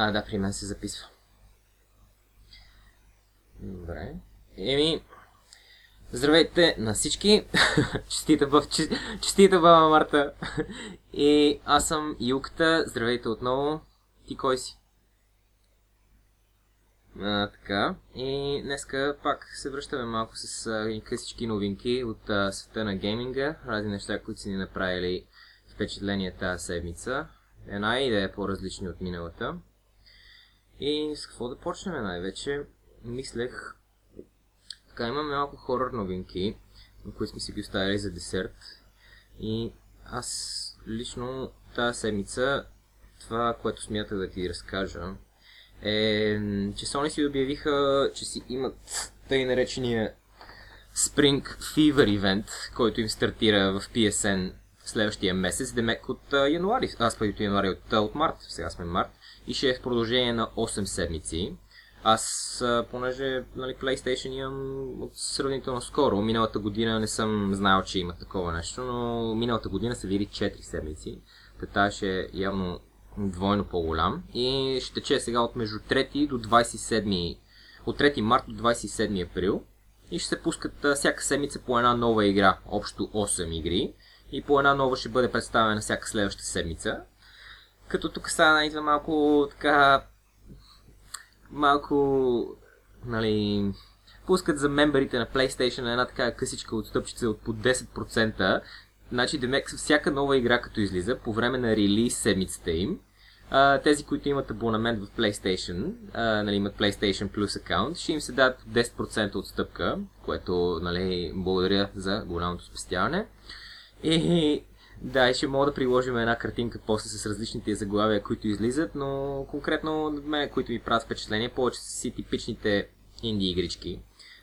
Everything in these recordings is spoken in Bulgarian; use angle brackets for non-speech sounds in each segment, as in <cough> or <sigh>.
А, да, при мен се записва. Добре. Еми, здравейте на всички. <laughs> честита, бъв, честита баба Марта. <laughs> И аз съм Юката. Здравейте отново. Ти кой си? А, така. И днеска пак се връщаме малко с а, късички новинки от а, света на гейминга. Разни неща, които са ни направили впечатление тази седмица. Една идея е по-различни от миналата. И с какво да почнем най-вече? Мислех... Така, имаме малко хорър новинки, които сме си ги оставили за десерт. И аз лично тази седмица това, което смятах да ти разкажа, е, че Sony си обявиха, че си имат тъй наречения Spring Fever Event, който им стартира в PSN следващия месец, демек от а, януари, аз преди от януари, от, от март, сега сме март, и ще е в продължение на 8 седмици. Аз, понеже нали, PlayStation имам от сравнително скоро, миналата година не съм знаел, че има такова нещо, но миналата година са били 4 седмици. Та ще е явно двойно по-голям и ще тече сега от между 3 до 27 от 3 март до 27 април и ще се пускат всяка седмица по една нова игра, общо 8 игри и по една нова ще бъде представена всяка следваща седмица. Като тук сега идва малко така малко нали, пускат за мемберите на PlayStation една така късичка от стъпчица от по 10%. Значи, демек, всяка нова игра, като излиза, по време на релиз седмицата им, а, тези, които имат абонамент в PlayStation, а, нали, имат PlayStation Plus аккаунт, ще им се дадат 10% отстъпка, което, нали, благодаря за голямото спестяване. И да, и ще мога да приложим една картинка после с различните заглавия, които излизат, но конкретно мен, които ми правят впечатление, повече са си типичните инди игрички.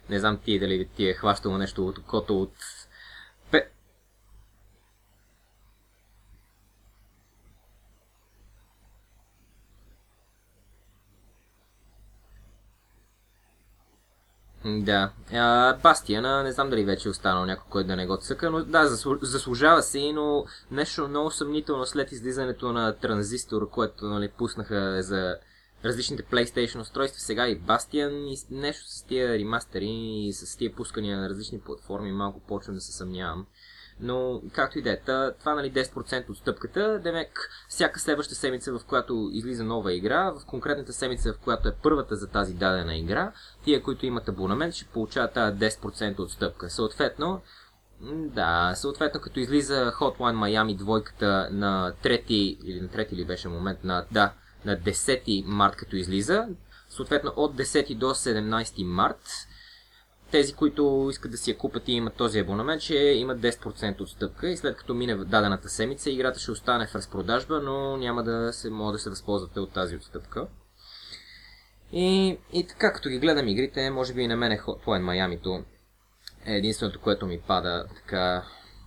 Не знам ти дали ти е хващало нещо от окото от Да. Бастиана, не знам дали вече е останал някой, който да не го цъка, но да, заслужава се, но нещо много съмнително след излизането на транзистор, което нали, пуснаха за различните PlayStation устройства, сега и Бастиан и нещо с тия ремастери и с тия пускания на различни платформи, малко почвам да се съмнявам. Но, както и да е, това нали 10% от стъпката, демек всяка следваща седмица, в която излиза нова игра, в конкретната седмица, в която е първата за тази дадена игра, тия, които имат абонамент, ще получават тази 10% от стъпка. Съответно, да, съответно като излиза Hotline Miami двойката на трети, или на трети ли беше момент, на, да, на 10 март като излиза, съответно от 10 до 17 март, тези, които искат да си я купят и имат този абонамент, ще имат 10% отстъпка и след като мине дадената седмица, играта ще остане в разпродажба, но няма да се може да се възползвате от тази отстъпка. И, и така, като ги гледам игрите, може би и на мен е Hotline Miami е единственото, което ми пада така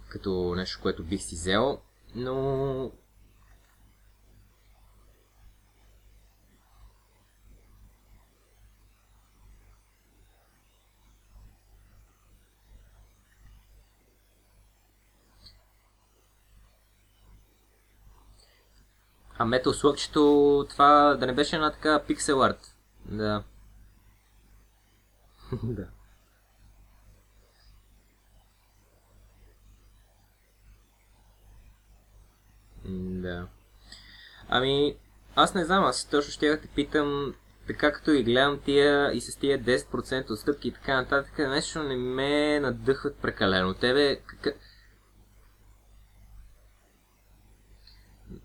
като нещо, което бих си взел, но А Metal Slug, това да не беше една така пиксел арт. Да. <laughs> да. Да. Ами, аз не знам, аз точно ще да те питам, така като и гледам тия и с тия 10% отстъпки и така нататък, нещо не ме надъхват прекалено. Тебе, как,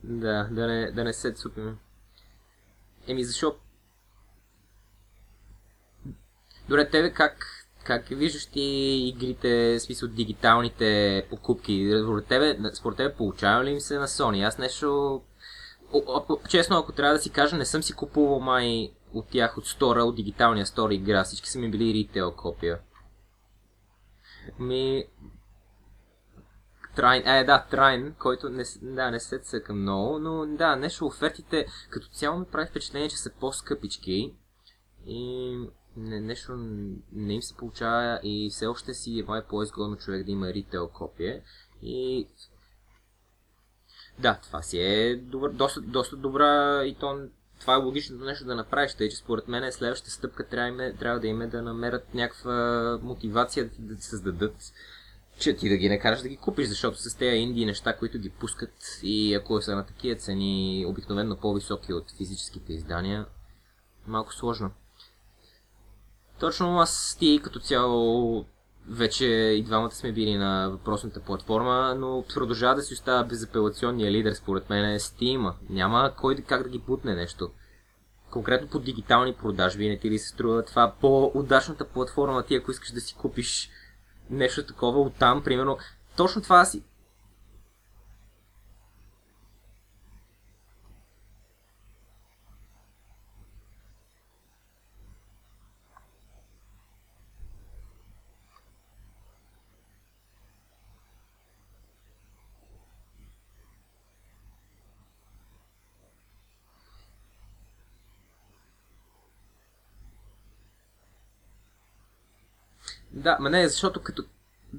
Да, да не, да не се цупим. Еми, защо? Добре, тебе как, как виждаш ти игрите, в смисъл дигиталните покупки? Според тебе, според тебе получава ли им се на Sony? Аз нещо... Честно, ако трябва да си кажа, не съм си купувал май от тях от стора, от дигиталния стор игра. Всички са ми били ритейл копия. Ми, Трайн, е, да, Трайн, който не, да, не се цъка много, но да, нещо офертите като цяло ми прави впечатление, че са по-скъпички и не, нещо не им се получава и все още си е по-изгодно човек да има ритейл копие и да, това си е добър, доста, доста добра и то това е логичното нещо да направиш, тъй че според мен следващата стъпка трябва, трябва да има да намерят някаква мотивация да да създадат, че ти да ги накараш да ги купиш, защото с тези инди неща, които ги пускат и ако са на такива цени, обикновено по-високи от физическите издания, малко сложно. Точно аз ти като цяло вече и двамата сме били на въпросната платформа, но продължава да си остава безапелационния лидер, според мен е Steam. Няма кой как да ги путне нещо. Конкретно по дигитални продажби не ти ли се струва това по-удачната платформа ти, ако искаш да си купиш нещо такова оттам, примерно. Точно това си Да, ма не, защото като...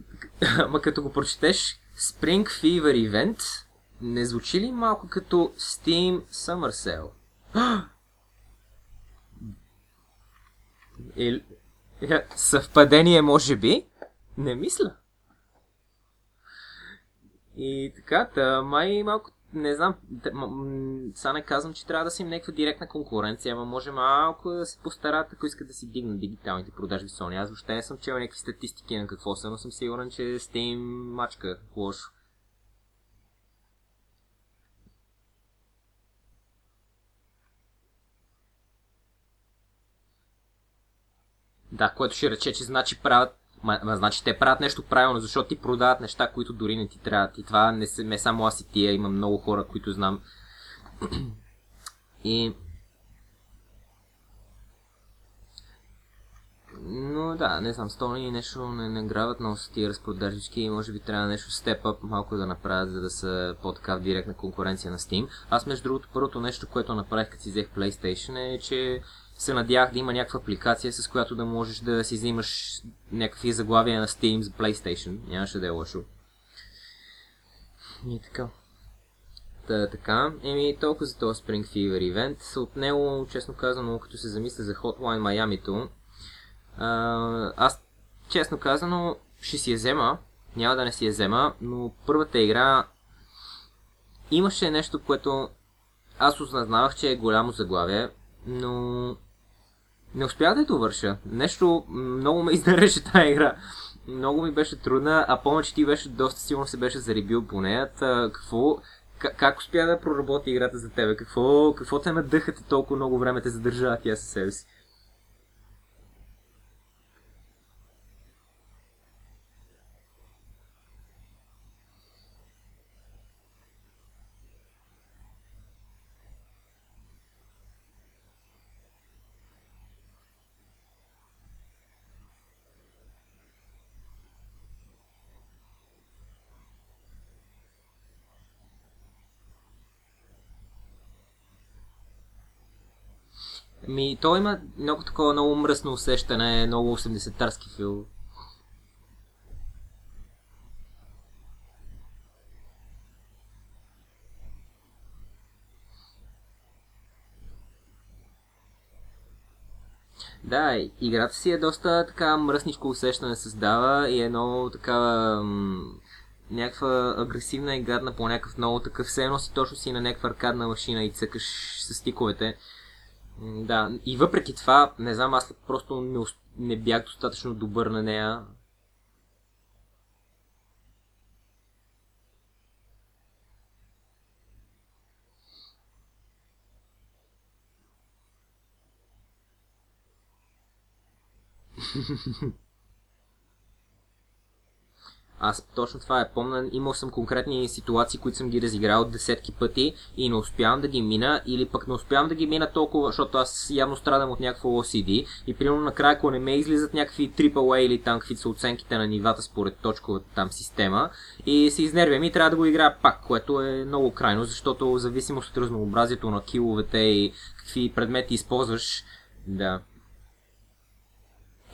<laughs> Ма като го прочетеш Spring Fever Event, не звучи ли малко като Steam Summer Sale? Или... <gasps> Съвпадение може би? Не мисля. И така, та, май малко не знам, сега не казвам, че трябва да си им някаква директна конкуренция, ама може малко да се постарат, ако искат да си дигнат дигиталните продажби Sony. Аз въобще не съм чел някакви статистики на какво са, но съм сигурен, че Steam мачка лошо. Да, което ще рече, че значи правят Ма, ма, значи те правят нещо правилно, защото ти продават неща, които дори не ти трябват. И това не, не само аз и тия, има много хора, които знам. и... Но да, не знам, стони нещо не, не грават с тия разпродажички и може би трябва нещо степ up малко да направят, за да са по-така директна конкуренция на Steam. Аз между другото първото нещо, което направих като си взех PlayStation е, че се надях да има някаква апликация, с която да можеш да си взимаш някакви заглавия на Steam за PlayStation. Нямаше да е лошо. И така. Та, така. Еми, толкова за този Spring Fever event. От него, честно казано, като се замисля за Hotline Miami-то, аз, честно казано, ще си я взема. Няма да не си я взема, но първата игра имаше нещо, което аз осъзнавах, че е голямо заглавие, но не успях да я довърша. Нещо много ме изнереше тази игра. Много ми беше трудна, а помня, че ти беше доста силно се беше зарибил по нея. Какво, как, как успя да проработи играта за тебе? Какво, какво те надъхате толкова много време те задържава тя със себе си? Ми, то има много такова много мръсно усещане, много 80-тарски филм. Да, играта си е доста така мръсничко усещане създава и е много такава някаква агресивна и гадна по някакъв много такъв. Все едно си точно си на някаква аркадна машина и цъкаш с стиковете. Да, и въпреки това, не знам, аз просто не, не бях достатъчно добър на нея. <laughs> Аз точно това е помня. Имал съм конкретни ситуации, които съм ги разиграл десетки пъти и не успявам да ги мина, или пък не успявам да ги мина толкова, защото аз явно страдам от някакво OCD и примерно накрая, ако не ме излизат някакви AAA или там какви са оценките на нивата според точковата там система и се изнервям и трябва да го играя пак, което е много крайно, защото в зависимост от разнообразието на киловете и какви предмети използваш, да,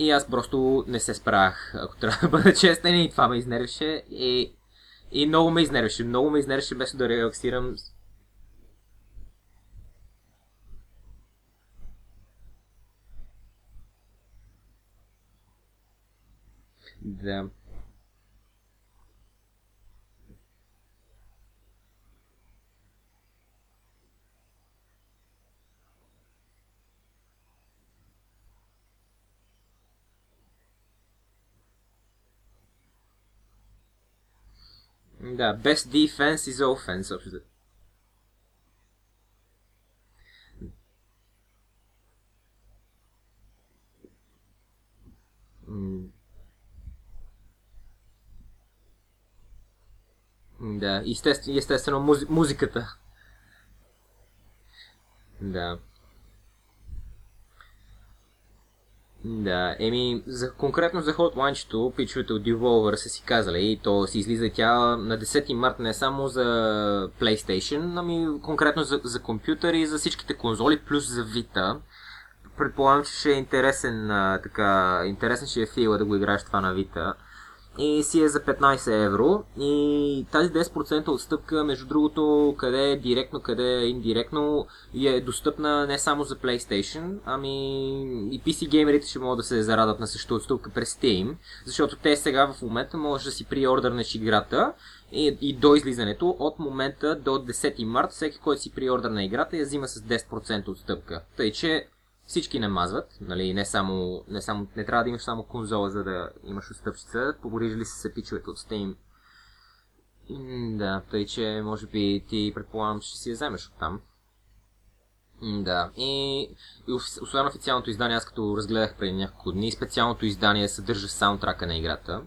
и аз просто не се справях, ако трябва да бъда честен, и това ме изнервеше. И, и много ме изнервеше, много ме изнервеше, беше да релаксирам. Да. Да, best defense is offense, общо. Да, естествено, естествено музи, музиката. Да. Да, еми, за, конкретно за Hotline-чето, пичовете от Devolver са си казали, и то си излиза тя на 10 март не само за PlayStation, ами конкретно за, за компютъри, за всичките конзоли, плюс за Vita. Предполагам, че ще е интересен, а, така, интересен ще е фила да го играеш това на Vita и си е за 15 евро. И тази 10% отстъпка, между другото, къде е директно, къде е индиректно, е достъпна не само за PlayStation, ами и PC геймерите ще могат да се зарадат на същата отстъпка през Steam, защото те сега в момента можеш да си приордърнеш играта и, и до излизането, от момента до 10 март, всеки, който си приордър на играта, я взима с 10% отстъпка. Тъй, че всички намазват, нали, не само, не само, не трябва да имаш само конзола, за да имаш отстъпчица, погрижили се се пичовете от Steam. Да, тъй че може би ти предполагам, че ще си я вземеш от там. Да, и, и освен официалното издание, аз като разгледах преди няколко дни, специалното издание съдържа саундтрака на играта.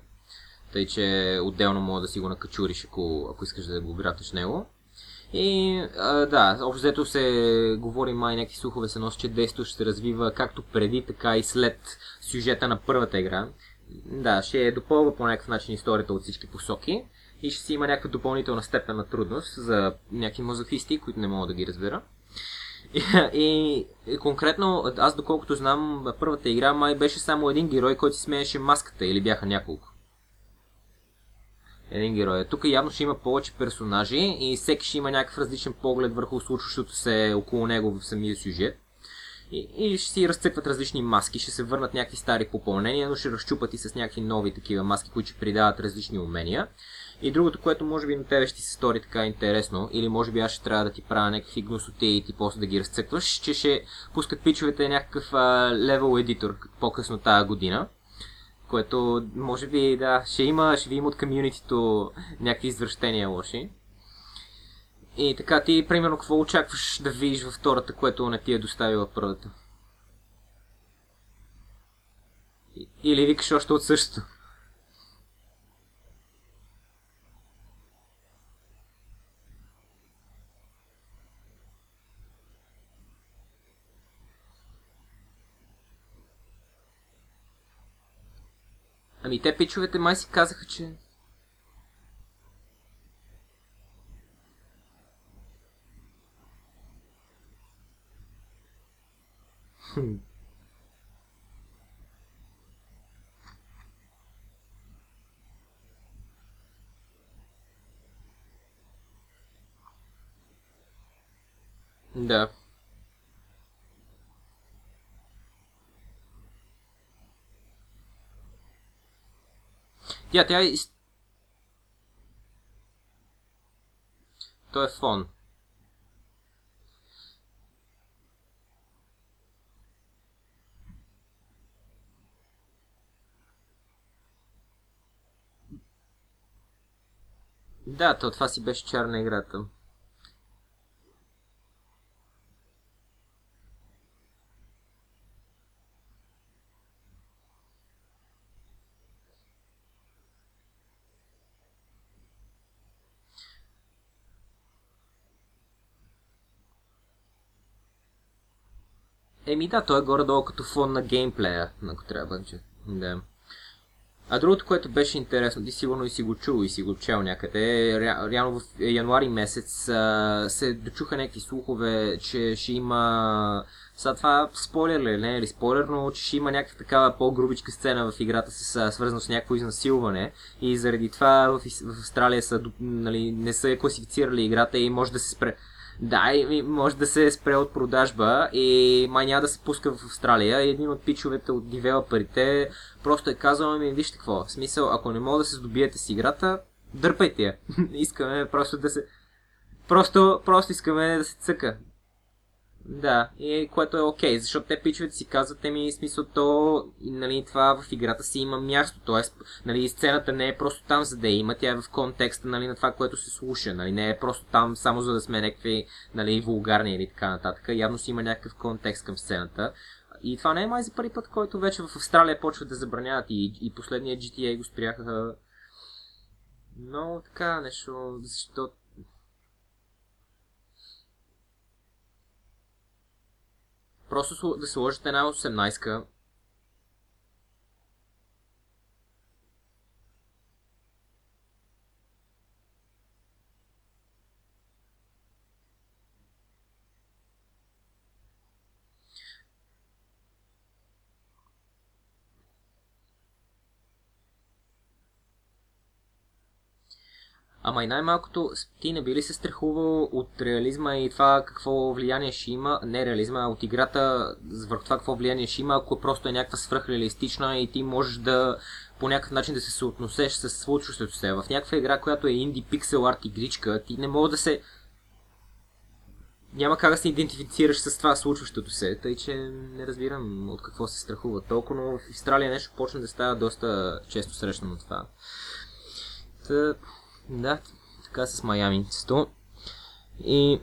Тъй, че отделно мога да си го накачуриш, ако, ако искаш да го гратиш него. И а, да, общо взето се говори май някакви слухове се носи, че действието ще се развива както преди, така и след сюжета на първата игра. Да, ще допълва по някакъв начин историята от всички посоки и ще си има някаква допълнителна степен на трудност за някакви мазохисти, които не мога да ги разбера. <laughs> И, и, и конкретно, аз доколкото знам, първата игра май беше само един герой, който си смееше маската или бяха няколко един герой. Тук явно ще има повече персонажи и всеки ще има някакъв различен поглед върху случващото се около него в самия сюжет. И, и ще си разцъкват различни маски, ще се върнат някакви стари попълнения, но ще разчупат и с някакви нови такива маски, които ще придават различни умения. И другото, което може би на тебе ще се стори така интересно, или може би аз ще трябва да ти правя някакви гносоти и ти после да ги разцъкваш, че ще пускат пичовете някакъв левел едитор по-късно тази година което може би да, ще има, ще ви има от комьюнитито някакви извръщения лоши. И така, ти примерно какво очакваш да видиш във втората, което не ти е доставила първата? Или викаш още от същото? Ами те пичовете май си казаха, че... Да. Тя, тя е... То е фон. Да, то това си беше черна играта. Еми да, той е горе-долу като фон на геймплея, ако трябва, че... Да. А другото, което беше интересно, ти сигурно и си го чул и си го чел някъде, ре, реално в януари месец а, се дочуха някакви слухове, че ще има... Сега това спойлер ли, не е ли спойлер, но че ще има някаква такава по-грубичка сцена в играта с свързано с някакво изнасилване и заради това в, в Австралия са, нали, не са класифицирали играта и може да се спре Да, и може да се спре от продажба и май няма да се пуска в Австралия. Един от пичовете от девелоперите просто е казал, ми вижте какво, в смисъл, ако не мога да се здобиете с играта, дърпайте я. <laughs> искаме просто да се... Просто, просто искаме да се цъка. Да, и което е окей, okay, защото те пичовете си казват, те ми смисъл то, нали, това в играта си има място, т.е. Нали, сцената не е просто там за да има, тя е в контекста нали, на това, което се слуша, нали, не е просто там само за да сме някакви нали, вулгарни или така нататък, явно си има някакъв контекст към сцената. И това не е май за първи път, който вече в Австралия почват да забраняват и, и последния GTA го спряха но така нещо, защото Просто да сложите една 18-ка Ама и най-малкото, ти не би ли се страхувал от реализма и това какво влияние ще има, не реализма, а от играта върху това какво влияние ще има, ако просто е някаква свръхреалистична и ти можеш да по някакъв начин да се съотносеш с случващото се. В някаква игра, която е инди пиксел арт игричка, ти не мога да се няма как да се идентифицираш с това случващото се, тъй че не разбирам от какво се страхува толкова, но в Австралия нещо почна да става доста често срещано това. Та, да, така с Майаминцето. И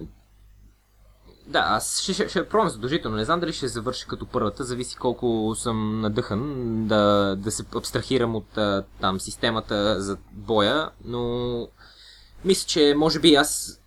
да, аз ще, ще, ще пробвам задължително. Не знам дали ще завърши като първата, зависи колко съм надъхан да, да се абстрахирам от там системата за боя, но мисля, че може би аз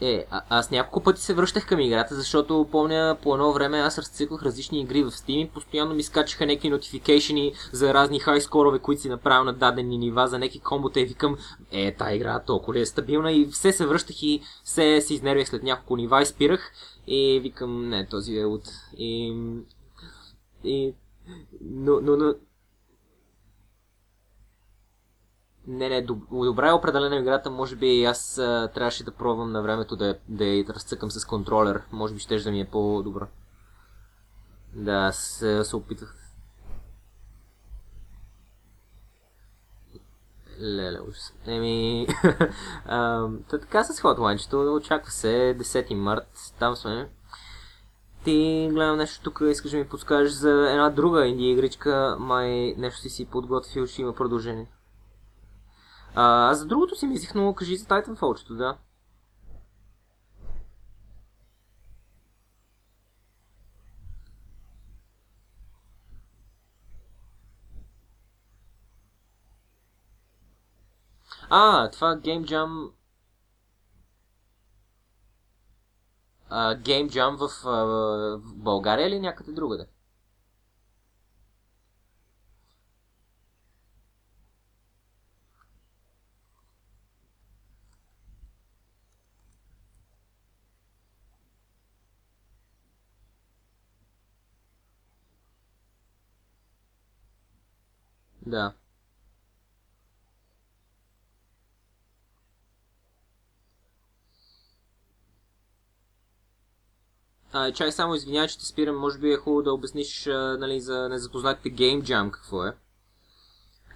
Е, а, аз няколко пъти се връщах към играта, защото помня по едно време аз разциклах различни игри в Steam и постоянно ми скачаха някакви нотификейшени за разни хай скорове, които си направил на дадени нива, за някакви комбота и викам, е, тази игра толкова ли е стабилна? И все се връщах и все се изнервях след няколко нива и спирах и викам, не, този е от... И... и... Но, но, но, Не, не, добра е определена играта, може би аз а, трябваше да пробвам на времето да, да я разцъкам с контролер, може би ще да ми е по-добра. Да, аз се опитах. Леле, ужас. Еми, <laughs> а, така с хотлайнчето, очаква се 10 март, там сме. Ти гледам нещо тук, искаш да ми подскажеш за една друга инди игричка, май нещо си си подготвил, ще има продължение. А, за другото си мислих, но кажи за Titanfall, да. А, това Game Jam... А, Game Jam в, в България или някъде другаде? Да. А, чай само извинявай, че те спирам. Може би е хубаво да обясниш а, нали, за незапознатите Game Jam какво е.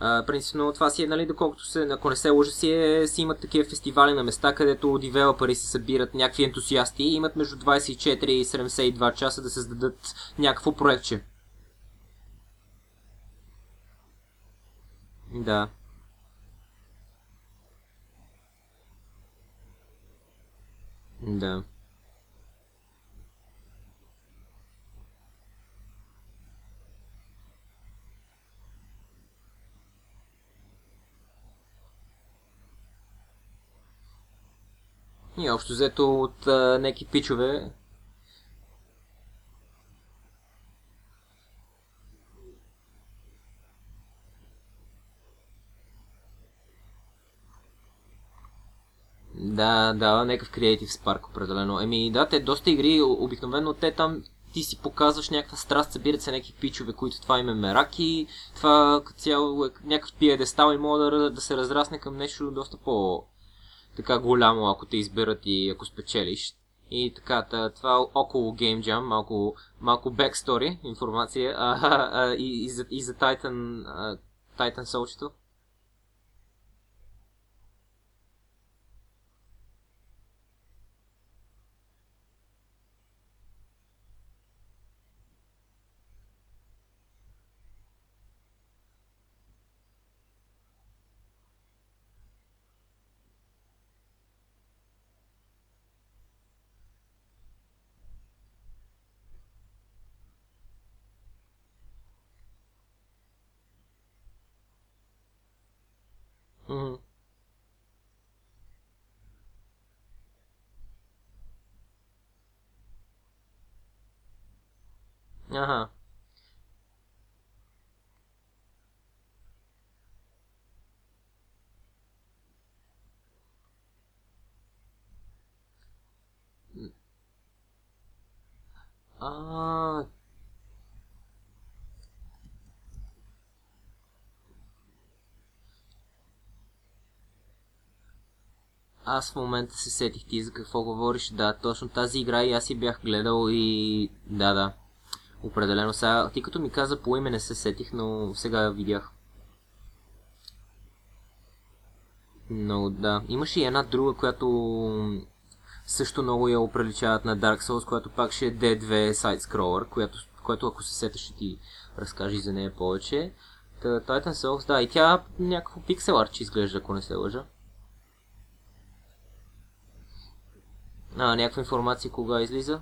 А, принципно това си е, нали, доколкото се, ако не се лъжа, си, е, си имат такива фестивали на места, където девелопери се събират някакви ентусиасти и имат между 24 и 72 часа да създадат някакво проектче. Да. Да. И общо взето от а, неки пичове Да, да, някакъв Creative Spark определено. Еми да, те доста игри, обикновено те там ти си показваш някаква страст, събират се някакви пичове, които това име мераки, това като цяло е някакъв пиедестал и мога да, да се разрасне към нещо доста по така голямо, ако те изберат и ако спечелиш. И така, това около Game Jam, малко, малко backstory, информация, а, <laughs> а, и, и, за, и за Titan, а, Titan Soul Mm-hmm. Ага. А, Аз в момента се сетих ти за какво говориш. Да, точно тази игра и аз си бях гледал и... Да, да. Определено сега. Ти като ми каза по име не се сетих, но сега видях. Но да. Имаше и една друга, която също много я оприличават на Dark Souls, която пак ще е D2 Side Scroller, която, която ако се сетиш ще ти разкажи за нея повече. Titan Souls, да, и тя някакво пиксел арчи изглежда, ако не се лъжа. А, някаква информация кога излиза?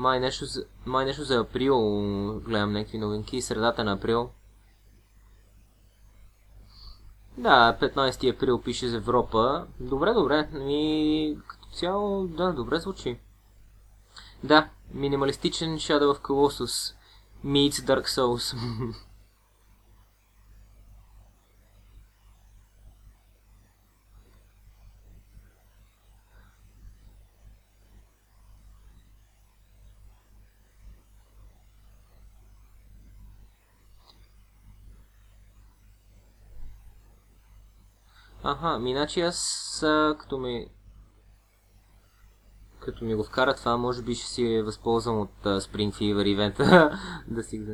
Май нещо, за, май нещо за април, гледам някакви новинки, средата на април. Да, 15 април пише за Европа. Добре, добре. И като цяло, да, добре звучи. Да, минималистичен Shadow of Colossus meets Dark Souls. <laughs> Аха, ми аз а, като ми като ми го вкара това, може би ще си възползвам от а, Spring Fever ивента <laughs> да си го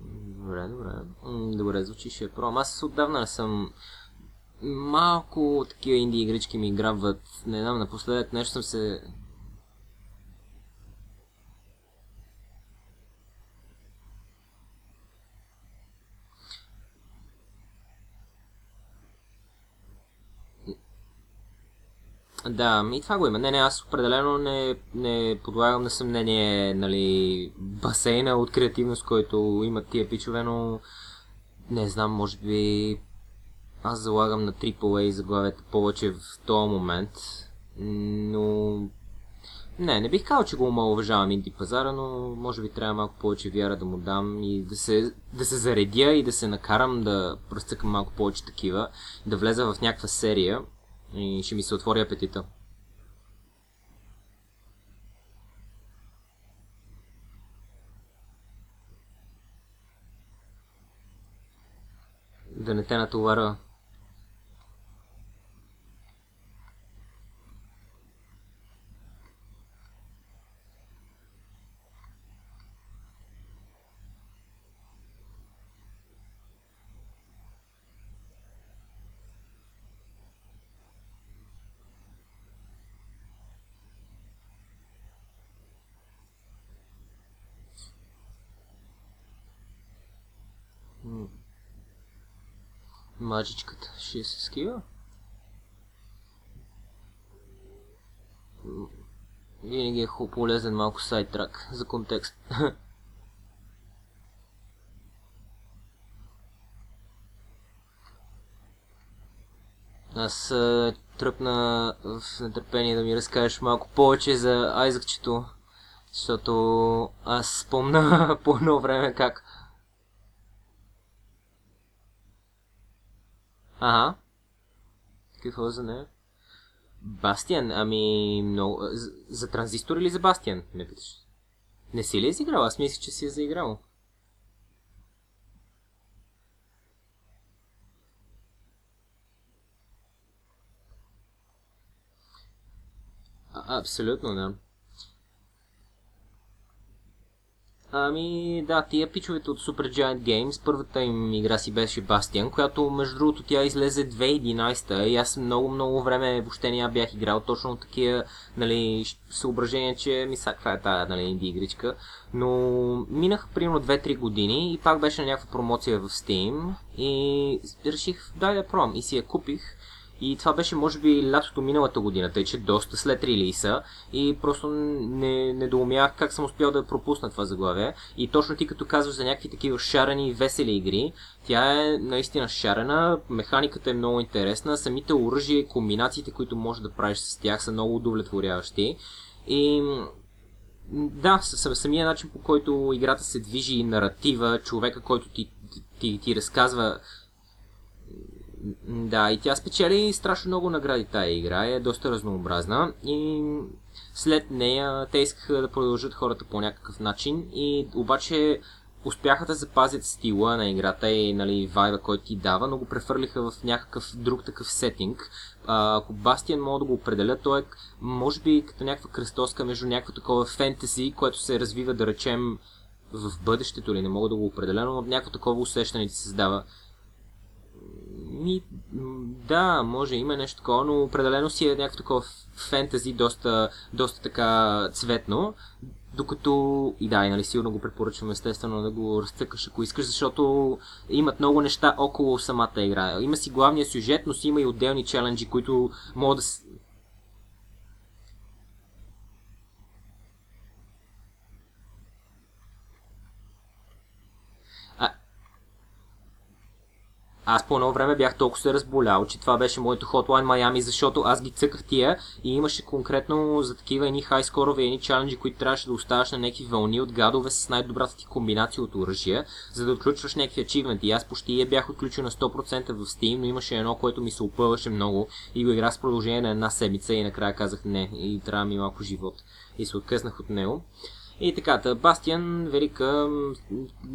Добре, добре. Добре, звучи ще пробвам. Аз отдавна не съм малко такива инди игрички ми грабват. Не знам, напоследък нещо съм се Да, и това го има. Не, не, аз определено не, не подлагам на съмнение нали, басейна от креативност, който имат тия пичове, но не знам, може би аз залагам на AAA заглавията повече в този момент, но не, не бих казал, че го уважавам инди пазара, но може би трябва малко повече вяра да му дам и да се, да се заредя и да се накарам да пръстъкам малко повече такива, да влеза в някаква серия, и ще ми се отвори апетита. Да не те натовара Мажичката ще се скива. Винаги е хубаво полезен малко сайтрак за контекст. <laughs> Аз тръпна в нетърпение да ми разкажеш малко повече за Айзъкчето, защото аз спомна <laughs> по едно време как Ага. Какво за нея? Бастиан, ами много... За, за транзистор или за Бастиан, ме питаш? Не си ли е изиграл? Аз мисля, че си е заиграл. Абсолютно, да. Ами да, тия пичовете от Super Giant Games, първата им игра си беше Бастиан, която между другото тя излезе 2011 и аз много много време въобще не я бях играл, точно такива нали, съображения, че ми са каква е тая нали, инди игричка. Но минах примерно 2-3 години и пак беше на някаква промоция в Steam и реших дай да пробвам и си я купих. И това беше, може би, лятото миналата година, тъй че доста след релиса. И просто не, недоумях как съм успял да пропусна това заглавие. И точно ти като казваш за някакви такива шарени и весели игри, тя е наистина шарена, механиката е много интересна, самите оръжия и комбинациите, които можеш да правиш с тях са много удовлетворяващи. И да, самия начин по който играта се движи и наратива, човека, който ти, ти, ти разказва да, и тя спечели страшно много награди тая игра, е доста разнообразна и след нея те искаха да продължат хората по някакъв начин и обаче успяха да запазят стила на играта и нали, вайба, който ти дава, но го префърлиха в някакъв друг такъв сетинг. Ако Бастиан мога да го определя, той е може би като някаква кръстоска между някакво такова фентези, което се развива да речем в бъдещето или не мога да го определя, но някакво такова усещане ти се създава ми, да, може, има нещо такова, но определено си е някакво такова фентази, доста, доста така цветно. Докато, и да, и нали сигурно го препоръчвам естествено да го разцъкаш ако искаш, защото имат много неща около самата игра. Има си главния сюжет, но си има и отделни челенджи, които могат да, Аз по едно време бях толкова се разболял, че това беше моето Hotline Miami, защото аз ги цъках тия и имаше конкретно за такива едни хайскорове, едни чаленджи, които трябваше да оставаш на някакви вълни от гадове с най-добрата ти комбинация от оръжия, за да отключваш някакви ачивменти. Аз почти я бях отключил на 100% в Steam, но имаше едно, което ми се опъваше много и го играх с продължение на една седмица и накрая казах не и трябва ми малко живот. И се откъснах от него. И така, та, Бастиан, Велика,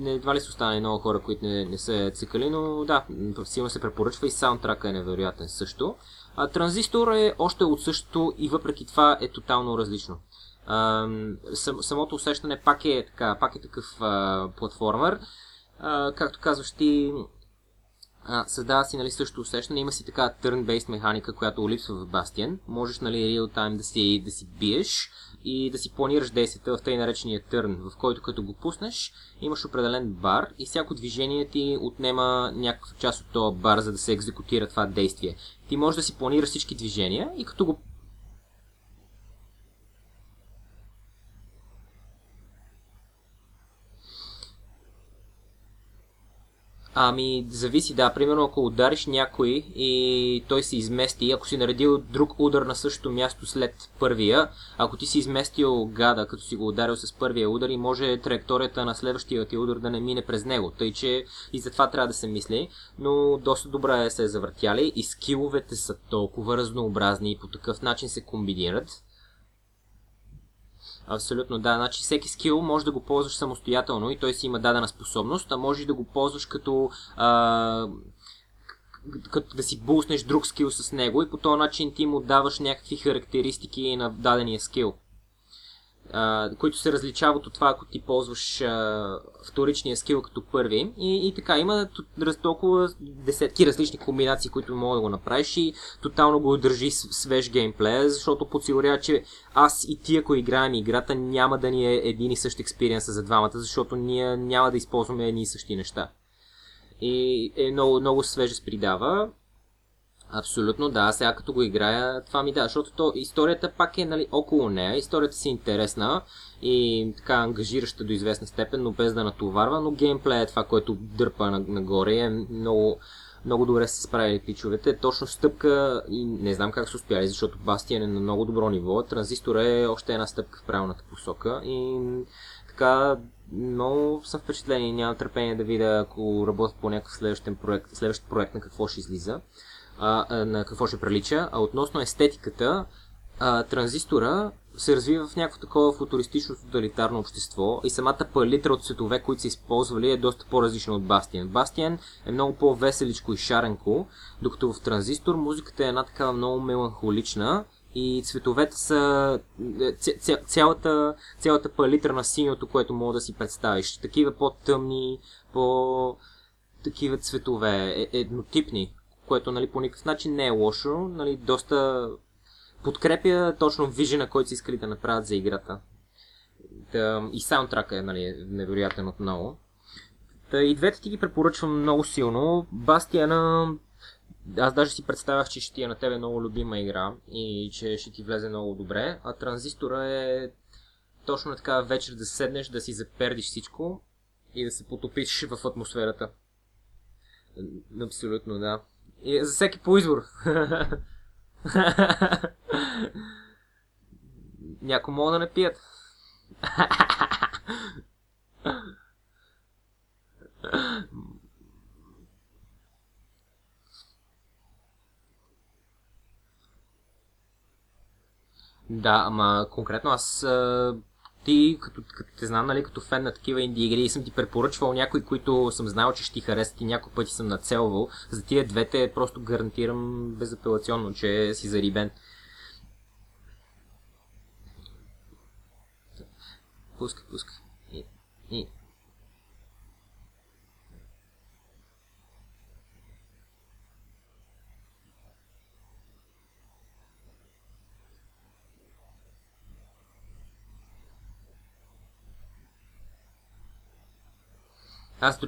едва ли са останали много хора, които не, не са цикали, но да, силно се препоръчва и саундтрака е невероятен също. А, транзистор е още от същото и въпреки това е тотално различно. А, сам, самото усещане пак е, така, пак е такъв а, платформер. А, както казваш ти, а, създава си нали, също усещане. Има си така turn-based механика, която липсва в Bastion. Можеш нали, real time да си, да си биеш и да си планираш действията в тъй наречения търн, в който като го пуснеш, имаш определен бар и всяко движение ти отнема някаква част от този бар, за да се екзекутира това действие. Ти можеш да си планираш всички движения и като го Ами, зависи, да. Примерно, ако удариш някой и той се измести, ако си наредил друг удар на същото място след първия, ако ти си изместил гада, като си го ударил с първия удар и може траекторията на следващия ти удар да не мине през него. Тъй, че и за това трябва да се мисли, но доста добре се е завъртяли и скиловете са толкова разнообразни и по такъв начин се комбинират, Абсолютно, да. Значи всеки скил може да го ползваш самостоятелно и той си има дадена способност, а може да го ползваш като, а, като да си буснеш друг скил с него и по този начин ти му даваш някакви характеристики на дадения скил които се различават от това, ако ти ползваш а, вторичния скил като първи. И, и така, има толкова десетки различни комбинации, които мога да го направиш и тотално го държи свеж геймплея, защото подсигурява, че аз и ти, ако играем играта, няма да ни е един и същ експириенс за двамата, защото ние няма да използваме едни и същи неща. И е много, много свеже спридава. Абсолютно, да. Сега като го играя, това ми да, защото то, историята пак е нали, около нея. Историята си е интересна и така ангажираща до известна степен, но без да натоварва, но геймплей е това, което дърпа нагоре. Е много, много добре се справили пичовете. Точно стъпка и не знам как са успяли, защото Бастиен е на много добро ниво. Транзистора е още една стъпка в правилната посока и така много съм впечатлен и нямам търпение да видя, ако работя по някакъв следващ проект, следващ проект на какво ще излиза, а, на какво ще прилича. А относно естетиката, а, транзистора се развива в някакво такова футуристично тоталитарно общество и самата палитра от цветове, които са използвали е доста по-различна от Бастиен. Бастиен е много по-веселичко и шаренко, докато в Транзистор музиката е една такава много меланхолична и цветовете са ця, цялата, цялата палитра на синьото, което мога да си представиш. Такива по-тъмни, по такива цветове, е, еднотипни, което нали, по никакъв начин не е лошо, нали, доста подкрепя точно вижена, който са искали да направят за играта. Да, и саундтрака е нали, невероятен отново. Да, и двете ти ги препоръчвам много силно. Бастиана, аз даже си представях, че ще ти е на тебе много любима игра и че ще ти влезе много добре, а транзистора е точно така вечер да седнеш, да си запердиш всичко и да се потопиш в атмосферата. Абсолютно, да. И за всеки по избор. Някой мога да не пият. Да, ама конкретно аз ти, като, като те знам, нали, като фен на такива инди игри, съм ти препоръчвал някои, които съм знал, че ще ти харесат и няколко пъти съм нацелвал. За тия двете просто гарантирам безапелационно, че си зарибен. Пускай, пускай. И, и. Аз...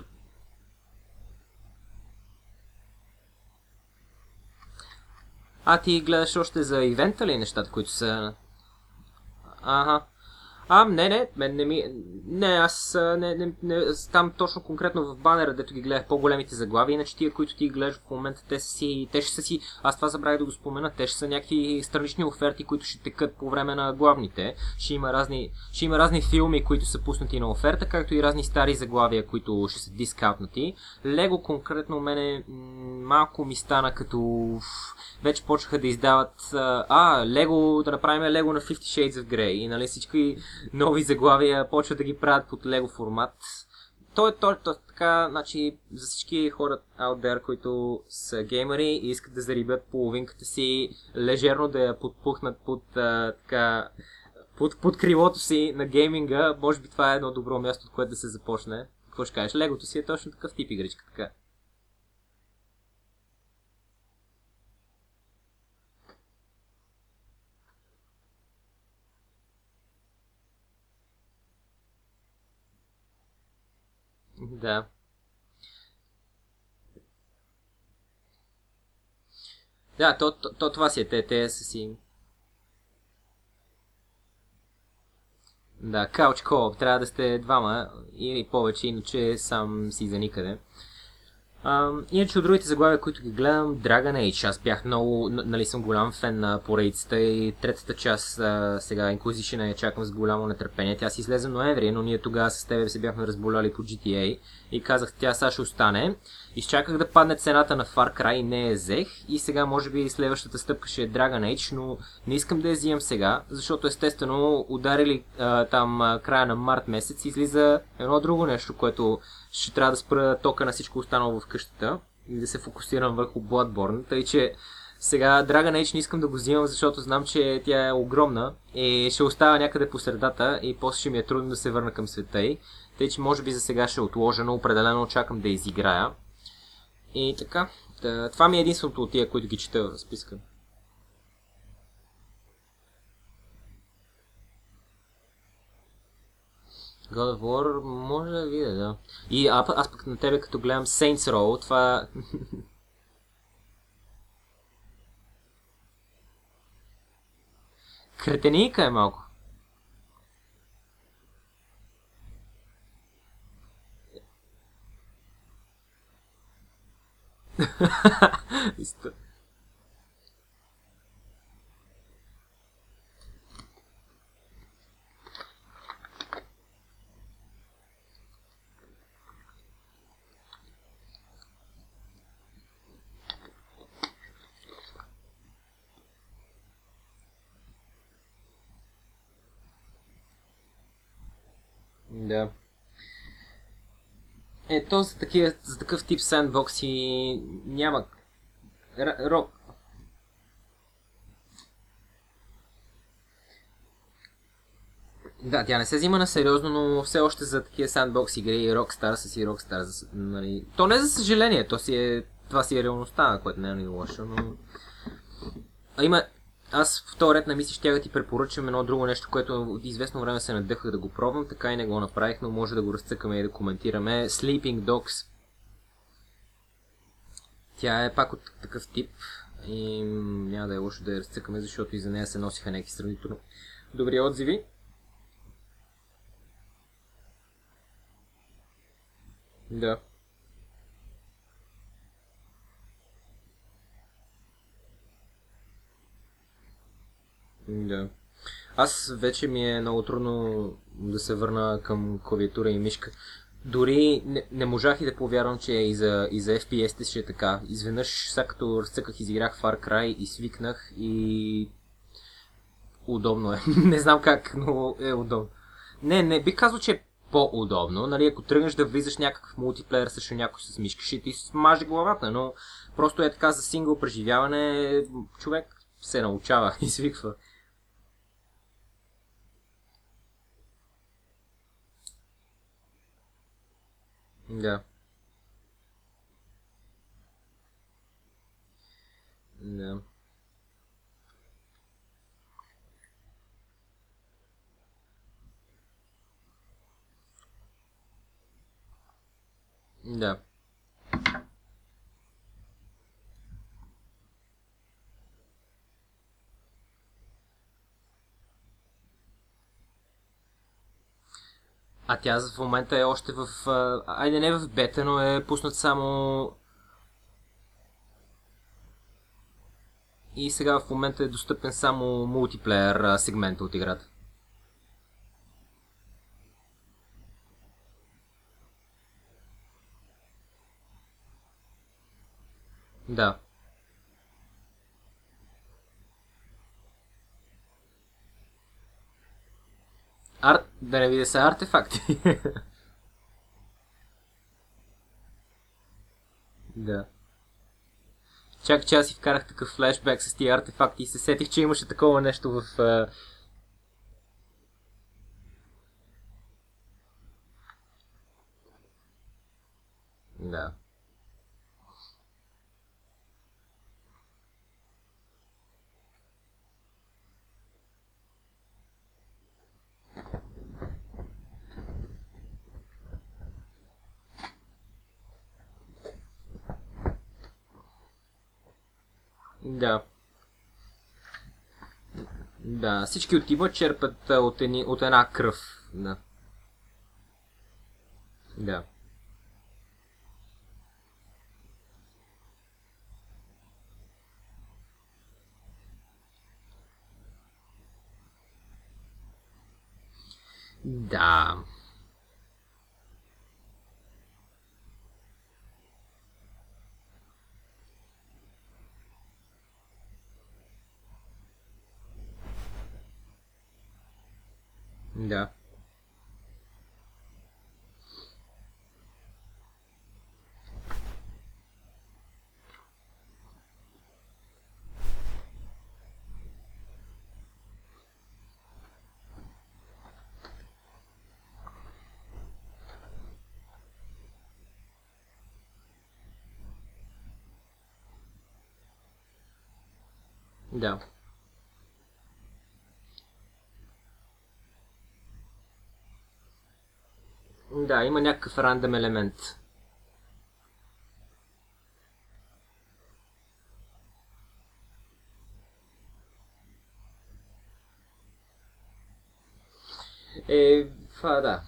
А, ти гледаш още за ивента ли нещата, които са... Ага. А, не, не, мен не ми... Не, аз не, не, не, там точно конкретно в банера, дето ги гледах по-големите заглави, иначе тия, които ти гледаш в момента, те, си, те ще са си... Аз това забравих да го спомена, те ще са някакви странични оферти, които ще текат по време на главните. Ще има разни, ще има разни филми, които са пуснати на оферта, както и разни стари заглавия, които ще са дискаунтнати. Лего конкретно мене малко ми стана като вече почнаха да издават а, Лего, да направим Лего на Fifty Shades of Grey и нали всички нови заглавия почват да ги правят под Лего формат. То е то, то, така, значи, за всички хора out there, които са геймери и искат да зарибят половинката си, лежерно да я подпухнат под, а, така, под, под крилото си на гейминга, може би това е едно добро място, от което да се започне. Какво ще кажеш? Легото си е точно такъв тип игричка, така. Да. Да, то, то, то това си е. Те, те си... Да, Couch Co-op. Трябва да сте двама или повече, иначе сам си за никъде. А, иначе от другите заглавия, които ги гледам, Dragon Age, аз бях много, нали съм голям фен на поредицата и третата част а, сега Inquisition я чакам с голямо нетърпение. Тя си излезе ноември, но ние тогава с тебе се бяхме разболяли по GTA и казах, тя сега ще остане. Изчаках да падне цената на Far Cry и не я взех и сега може би следващата стъпка ще е Dragon Age, но не искам да я взимам сега, защото естествено ударили а, там а, края на март месец излиза едно друго нещо, което ще трябва да спра тока на всичко останало в къщата и да се фокусирам върху Bloodborne, тъй че сега Dragon Age не искам да го взимам, защото знам, че тя е огромна и ще остава някъде по средата и после ще ми е трудно да се върна към света й. Тъй, че може би за сега ще е отложа, но определено очаквам да изиграя. И така, това ми е единственото от тия, които ги чета в списка. God of War може да видя, да. И а, аз пък на тебе като гледам Saints Row, това... <laughs> Кретеника е малко. <laughs> Исто- Да. Е, то за, такива, за такъв тип сендбокси няма... Р- ро... Да, тя не се взима на сериозно, но все още за такива сандбокс игри Rockstar са си Rockstar. За, нали... То не за съжаление, то си е, това си е реалността, което не е ни лошо, но... А има... Аз в този ред на мисли ще ти препоръчам едно друго нещо, което от известно време се надъхах да го пробвам, така и не го направих, но може да го разцъкаме и да коментираме. Sleeping Dogs. Тя е пак от такъв тип и няма да е лошо да я разцъкаме, защото и за нея се носиха някакви сравнително добри отзиви. Да. Да. Аз вече ми е много трудно да се върна към клавиатура и мишка. Дори не, не можах и да повярвам, че и за, и за FPS ще е така. Изведнъж, сега като разцъках, изиграх Far Cry и свикнах и... Удобно е. <laughs> не знам как, но е удобно. Не, не бих казал, че е по-удобно. Нали, ако тръгнеш да влизаш някакъв мултиплеер срещу някой с мишка, ще ти смаже главата, но просто е така за сингъл преживяване, човек се научава <laughs> и свиква. Да. Да. Да. А тя в момента е още в... Айде не в бета, но е пуснат само... И сега в момента е достъпен само мултиплеер сегмента от играта. Да. Ар... Да не видя са артефакти. <laughs> да. Чак че аз си вкарах такъв флешбек с тия артефакти и се сетих, че имаше такова нещо в... Uh... Да. Да. Да, всички от Тима черпат от, ени, от една кръв. Да. Да. Да. Да. Да. da, има някакъв рандъм елемент. Е, това да.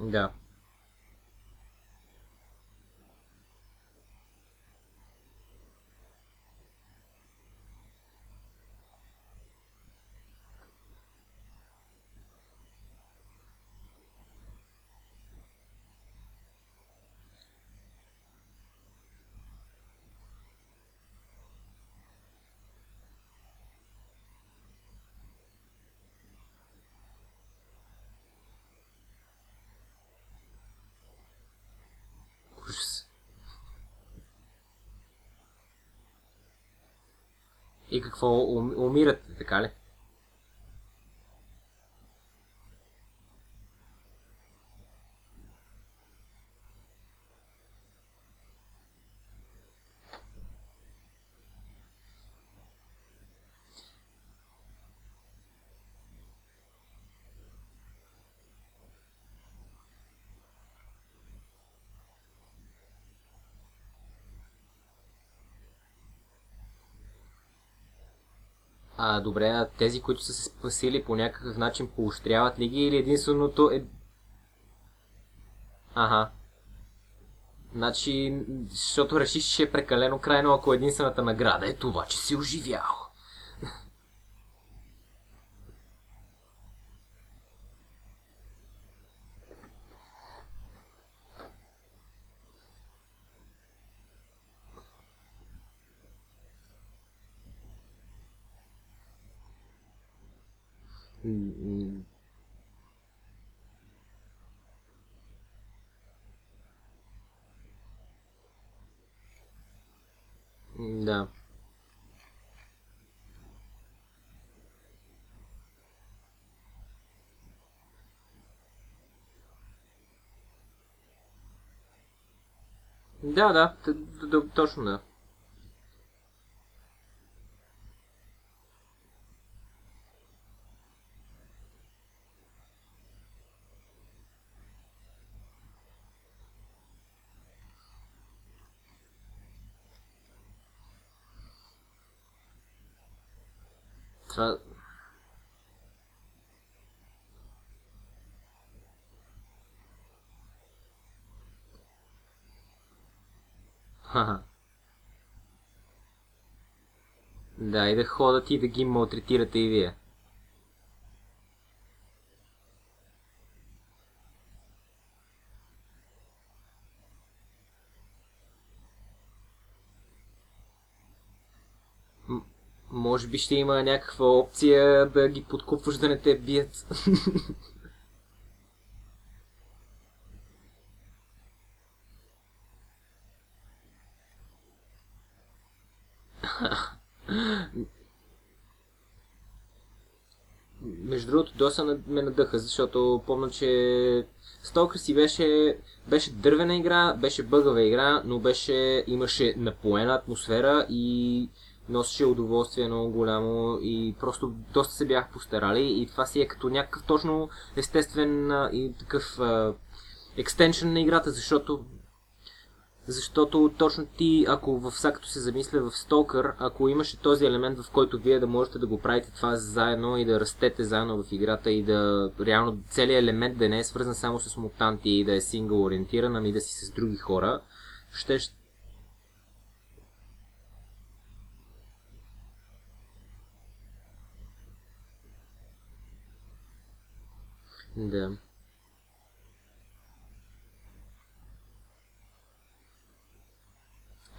Да. И какво? Ум, умират, така ли? А, добре, а тези, които са се спасили по някакъв начин, поощряват ли ги или единственото е... Ага. Значи, защото решиш, че е прекалено крайно, ако единствената награда е това, че си оживял. М, м, м, Да. Да, да, т- т- т- точно да. Това... Ха-ха. Да, и да ходят и да ги малтретирате и вие. М- може би ще има някаква опция да ги подкупваш да не те бият. <laughs> Между другото, доста ме надъха, защото помня, че Stalker си беше, беше дървена игра, беше бъгава игра, но беше, имаше напоена атмосфера и носеше удоволствие много голямо и просто доста се бях постарали и това си е като някакъв точно естествен и такъв екстеншън на играта, защото защото точно ти, ако в всякото се замисля в Stalker, ако имаше този елемент, в който вие да можете да го правите това заедно и да растете заедно в играта и да реално целият елемент да не е свързан само с мутанти и да е сингъл ориентиран, ами да си с други хора, ще... Да.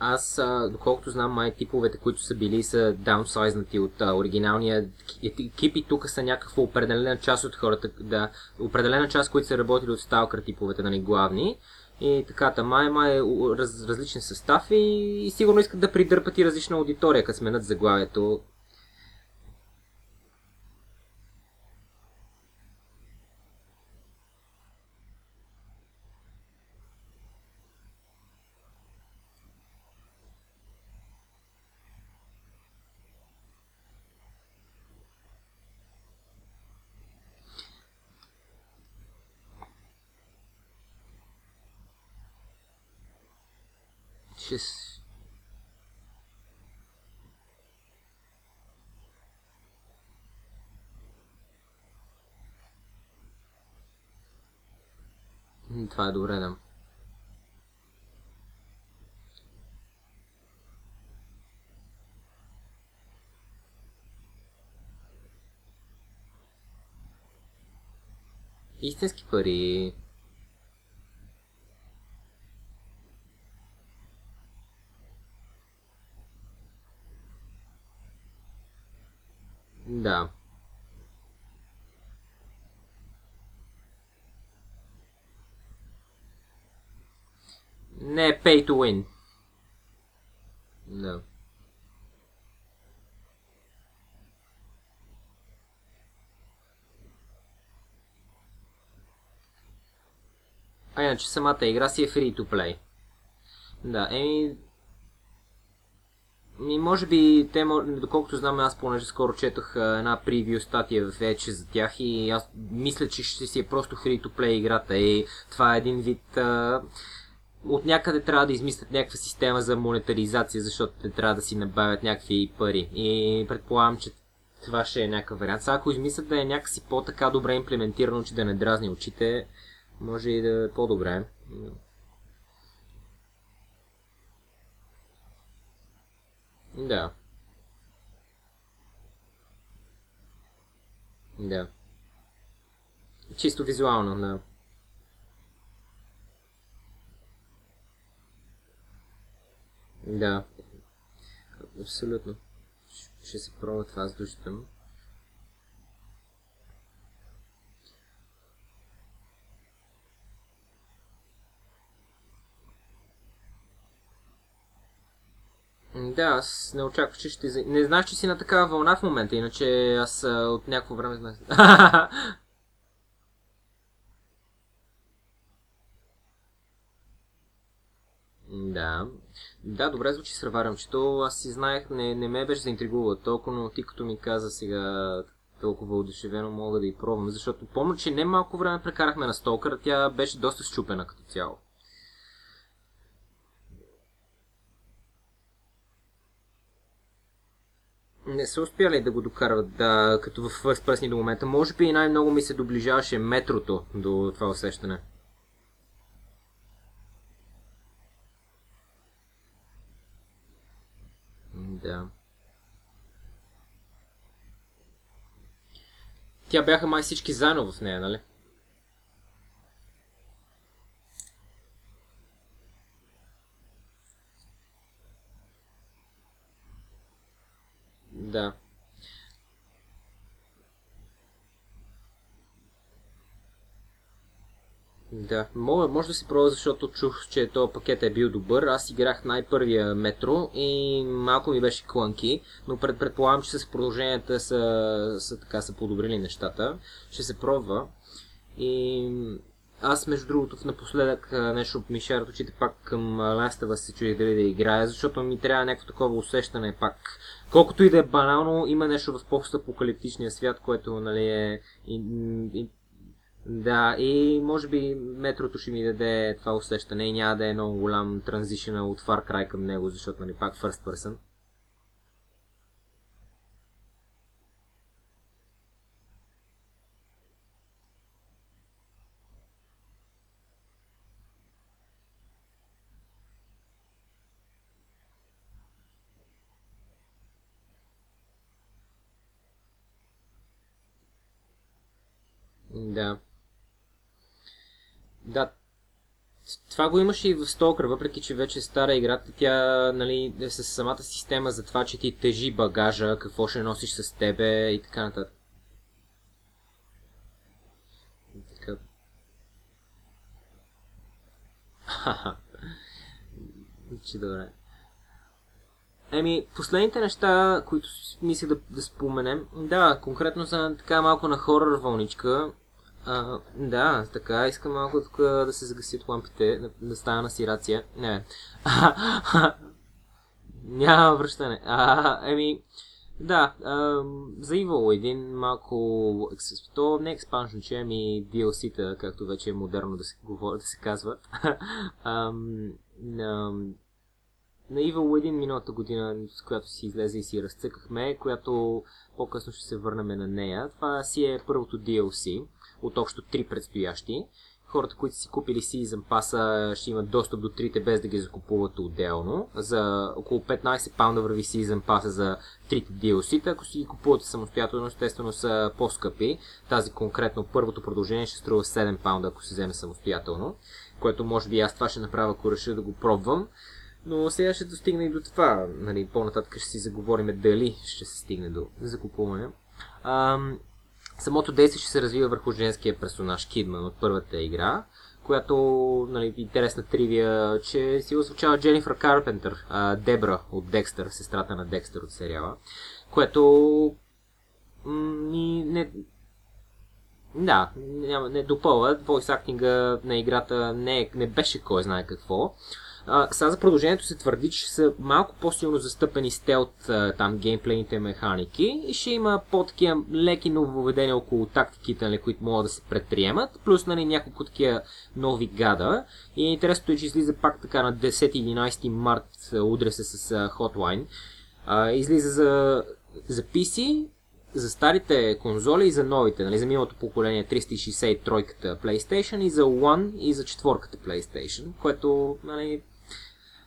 Аз, а, доколкото знам, май типовете, които са били, са даунсайзнати от а, оригиналния екип и тук са някаква определена част от хората, да, определена част, които са работили от Stalker типовете, нали, главни. И така, та май, май е раз, различен състав и, и сигурно искат да придърпат и различна аудитория, като сменят заглавието. Ще... с- това е добре, да. Истински пари. Да. Не е pay to win. Да. А иначе самата игра си е free to play. Да, еми... Ми, може би, те, доколкото знам, аз понеже скоро четох една превю статия вече за тях и аз мисля, че ще си е просто free to play играта и това е един вид... А, от някъде трябва да измислят някаква система за монетаризация, защото те трябва да си набавят някакви пари. И предполагам, че това ще е някакъв вариант. Сега ако измислят да е някакси по-така добре имплементирано, че да не дразни очите, може и да е по-добре. Да. Да. Чисто визуално, да. Да. Абсолютно. Ще се пробва това с душата му. Да, аз не очаквах, че ще... Не знаеш, че си на такава вълна в момента, иначе аз от някакво време знаех. <laughs> Да. Да, добре звучи сърварямчето. Аз си знаех, не, не ме беше заинтригувал толкова, но ти като ми каза сега толкова одушевено мога да и пробвам, защото помня, че не малко време прекарахме на столкър, тя беше доста щупена като цяло. Не са успяли да го докарват да, като в Person до момента. Може би най-много ми се доближаваше метрото до това усещане. Да. Тя бяха май всички заедно в нея, нали? Да. Да, може, може да си пробва, защото чух, че този пакет е бил добър. Аз играх най-първия метро и малко ми беше клънки, но пред, предполагам, че с продълженията са, са, така, са подобрили нещата. Ще се пробва. И аз, между другото, в напоследък нещо ми шарят очите пак към Ластава се чуди дали да играя, защото ми трябва някакво такова усещане пак. Колкото и да е банално, има нещо в постапокалиптичния свят, което нали, е и, и, да, и може би метрото ще ми даде това усещане и няма да е много голям транзишън от Far Cry към него, защото нали пак first person. Да. Да, това го имаше и в Stalker, въпреки че вече е стара играта, тя нали, е с самата система за това, че ти тежи багажа, какво ще носиш с тебе и така нататък. Така. Хаха. Че добре. Еми, последните неща, които мисля да, да споменем, да, конкретно са така малко на хорър вълничка. А, да, така, искам малко тук да се загасят лампите, да, да стана на сирация. Не. <laughs> Няма връщане. А, еми, да, а, за Evil един малко... То не експаншн, че ами DLC-та, както вече е модерно да се, говори, да се казва. <laughs> а, на, на Evil един миналата година, с която си излезе и си разцъкахме, която по-късно ще се върнем на нея. Това си е първото DLC от общо три предстоящи, хората, които си купили Season Pass, ще имат достъп до трите без да ги закупуват отделно. За около 15 паунда върви Season Pass за трите DLC-та. Ако си ги купувате самостоятелно, естествено са по-скъпи. Тази конкретно първото продължение ще струва 7 паунда, ако се вземе самостоятелно. Което може би аз това ще направя, ако реша да го пробвам. Но сега ще достигне и до това. Нали, по-нататък ще си заговорим дали ще се стигне до закупуване. Ам, самото действие ще се развива върху женския персонаж Кидман от първата игра, която, нали, интересна тривия, че си озвучава Дженнифър Карпентър, Дебра от Декстър, сестрата на Декстър от сериала, което ми не, да, не, не допълва. Войс актинга на играта не, не беше кой знае какво. Сега за продължението се твърди, че са малко по-силно застъпени стелт а, там геймплейните механики и ще има по-такива леки нововведения около тактиките, нали, които могат да се предприемат, плюс нали, няколко такива нови гада. И интересното е, че излиза пак така на 10-11 март, удря се с а, Hotline. А, излиза за, за PC, за старите конзоли и за новите, нали, за миналото поколение 363-ката PlayStation и за One и за четворката PlayStation, което нали,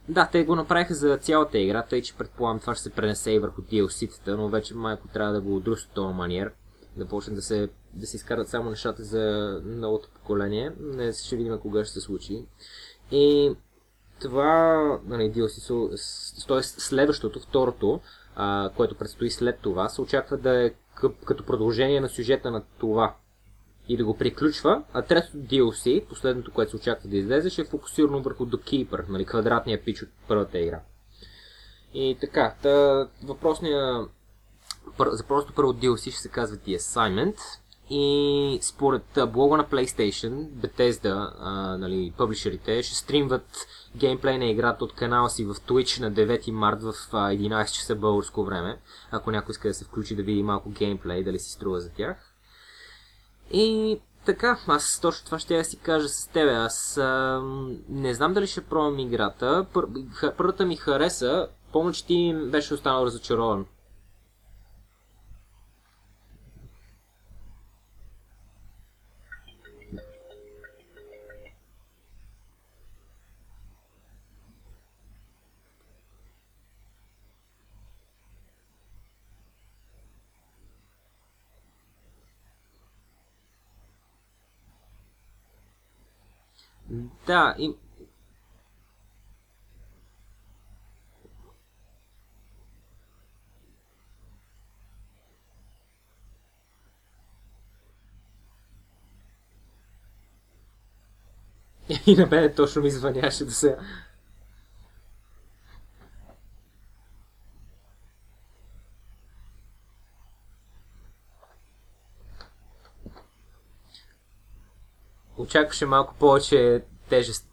да, те го направиха за цялата игра, тъй че предполагам това ще се пренесе и върху DLC-тата, но вече майко трябва да го отрусят този маниер, да почне да се, да се изкарат само нещата за новото поколение. Не ще видим кога ще се случи. И това, нали, DLC, т.е. следващото, второто, а, което предстои след това, се очаква да е като продължение на сюжета на това и да го приключва, а третото DLC, последното, което се очаква да излезе, ще е фокусирано върху The Keeper, нали, квадратния пич от първата игра. И така, та, въпросния, за просто първо DLC ще се казва The Assignment и според блога на PlayStation, Bethesda, а, нали, публишерите, ще стримват геймплей на играта от канала си в Twitch на 9 март в 11 часа българско време. Ако някой иска да се включи да види малко геймплей, дали си струва за тях. И така, аз точно това ще я си кажа с тебе. Аз а, не знам дали ще пробвам играта. Пър, първата ми хареса. Помня, че ти беше останал разочарован. Да, и... И на мен точно ми звъняше да се... очакваше малко повече тежест.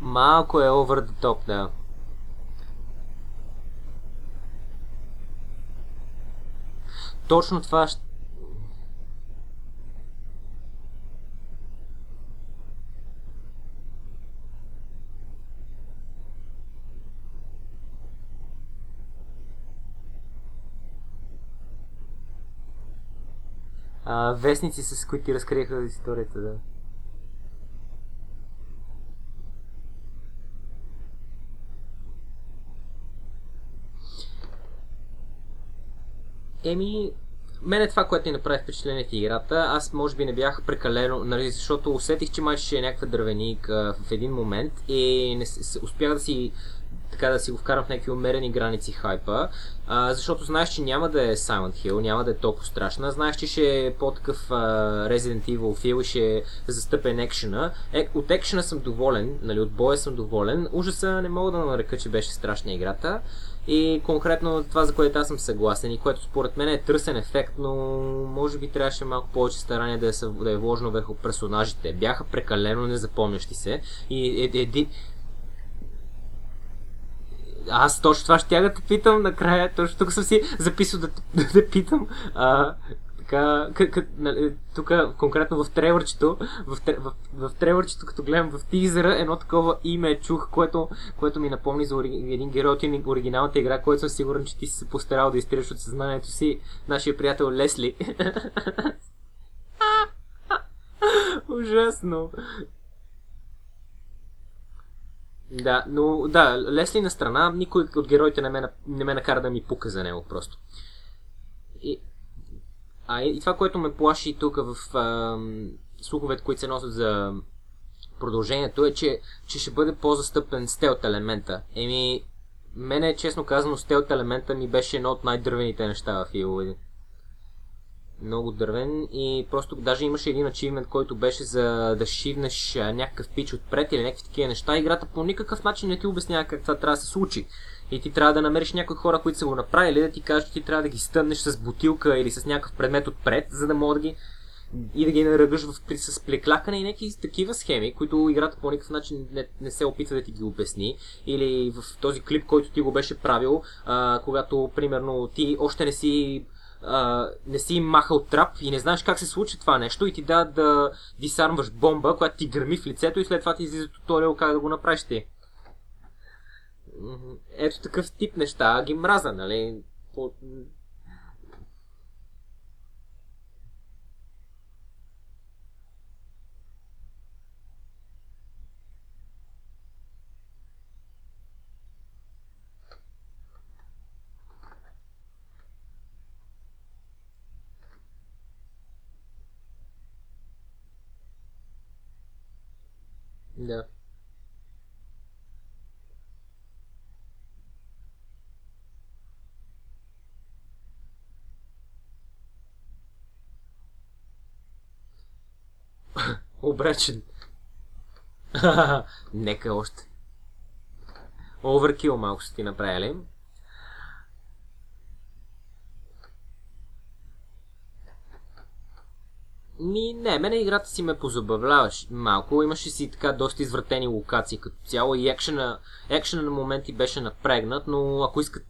Малко е over the top, да. Точно това ще а, вестници, с които ти разкриеха историята, да. Еми, мен е това, което ни направи впечатление в играта. Аз може би не бях прекалено, нали, защото усетих, че май ще е някаква дървеник в един момент и не, успях да си така да си го вкарам в някакви умерени граници хайпа, а, защото знаеш, че няма да е Silent Hill, няма да е толкова страшна, знаеш, че ще е по-такъв а, Resident Evil фил и ще е застъпен екшена. Е, от екшена съм доволен, нали, от боя съм доволен, ужаса не мога да нарека, че беше страшна играта. И конкретно това, за което аз съм съгласен и което според мен е търсен ефект, но може би трябваше малко повече старание да е, да е вложено върху персонажите. Бяха прекалено незапомнящи се и един, аз точно това ще да те питам накрая, точно тук съм си записал да, да те питам. А, така, нали, тук конкретно в трейлърчето, в, в, в трейлърчето, като гледам в тизера, едно такова име чух, което, което ми напомни за един герой от оригиналната игра, който съм сигурен, че ти си се постарал да изтриш от съзнанието си, нашия приятел Лесли. <laughs> Ужасно. Да, но да, Лесли на страна, никой от героите не ме, не ме накара да ми пука за него просто. И, а и това, което ме плаши тук в слуховете, които се носят за продължението е, че, че ще бъде по-застъпен стелт елемента. Еми, мене, честно казано, стелт елемента ми беше едно от най-дървените неща в 1 много дървен и просто даже имаше един ачивмент, който беше за да шивнеш някакъв пич отпред или някакви такива неща. Играта по никакъв начин не ти обяснява как това трябва да се случи. И ти трябва да намериш някои хора, които са го направили, да ти кажат, че ти трябва да ги стъннеш с бутилка или с някакъв предмет отпред, за да мога да ги и да ги наръгаш в, с плеклякане и някакви такива схеми, които играта по никакъв начин не, не се опитва да ти ги обясни. Или в този клип, който ти го беше правил, а, когато, примерно, ти още не си не си махал трап и не знаеш как се случи това нещо и ти да да дисармваш бомба, която ти гърми в лицето и след това ти излиза туториал как да го направиш ти. Ето такъв тип неща ги мраза, нали? Да. <laughs> Обречен. <laughs> Нека още. Оверкил малко ще ти направили. Ми, не, мене играта си ме позабавляваш малко. Имаше си така доста извратени локации като цяло и екшена, екшена на моменти беше напрегнат, но ако искат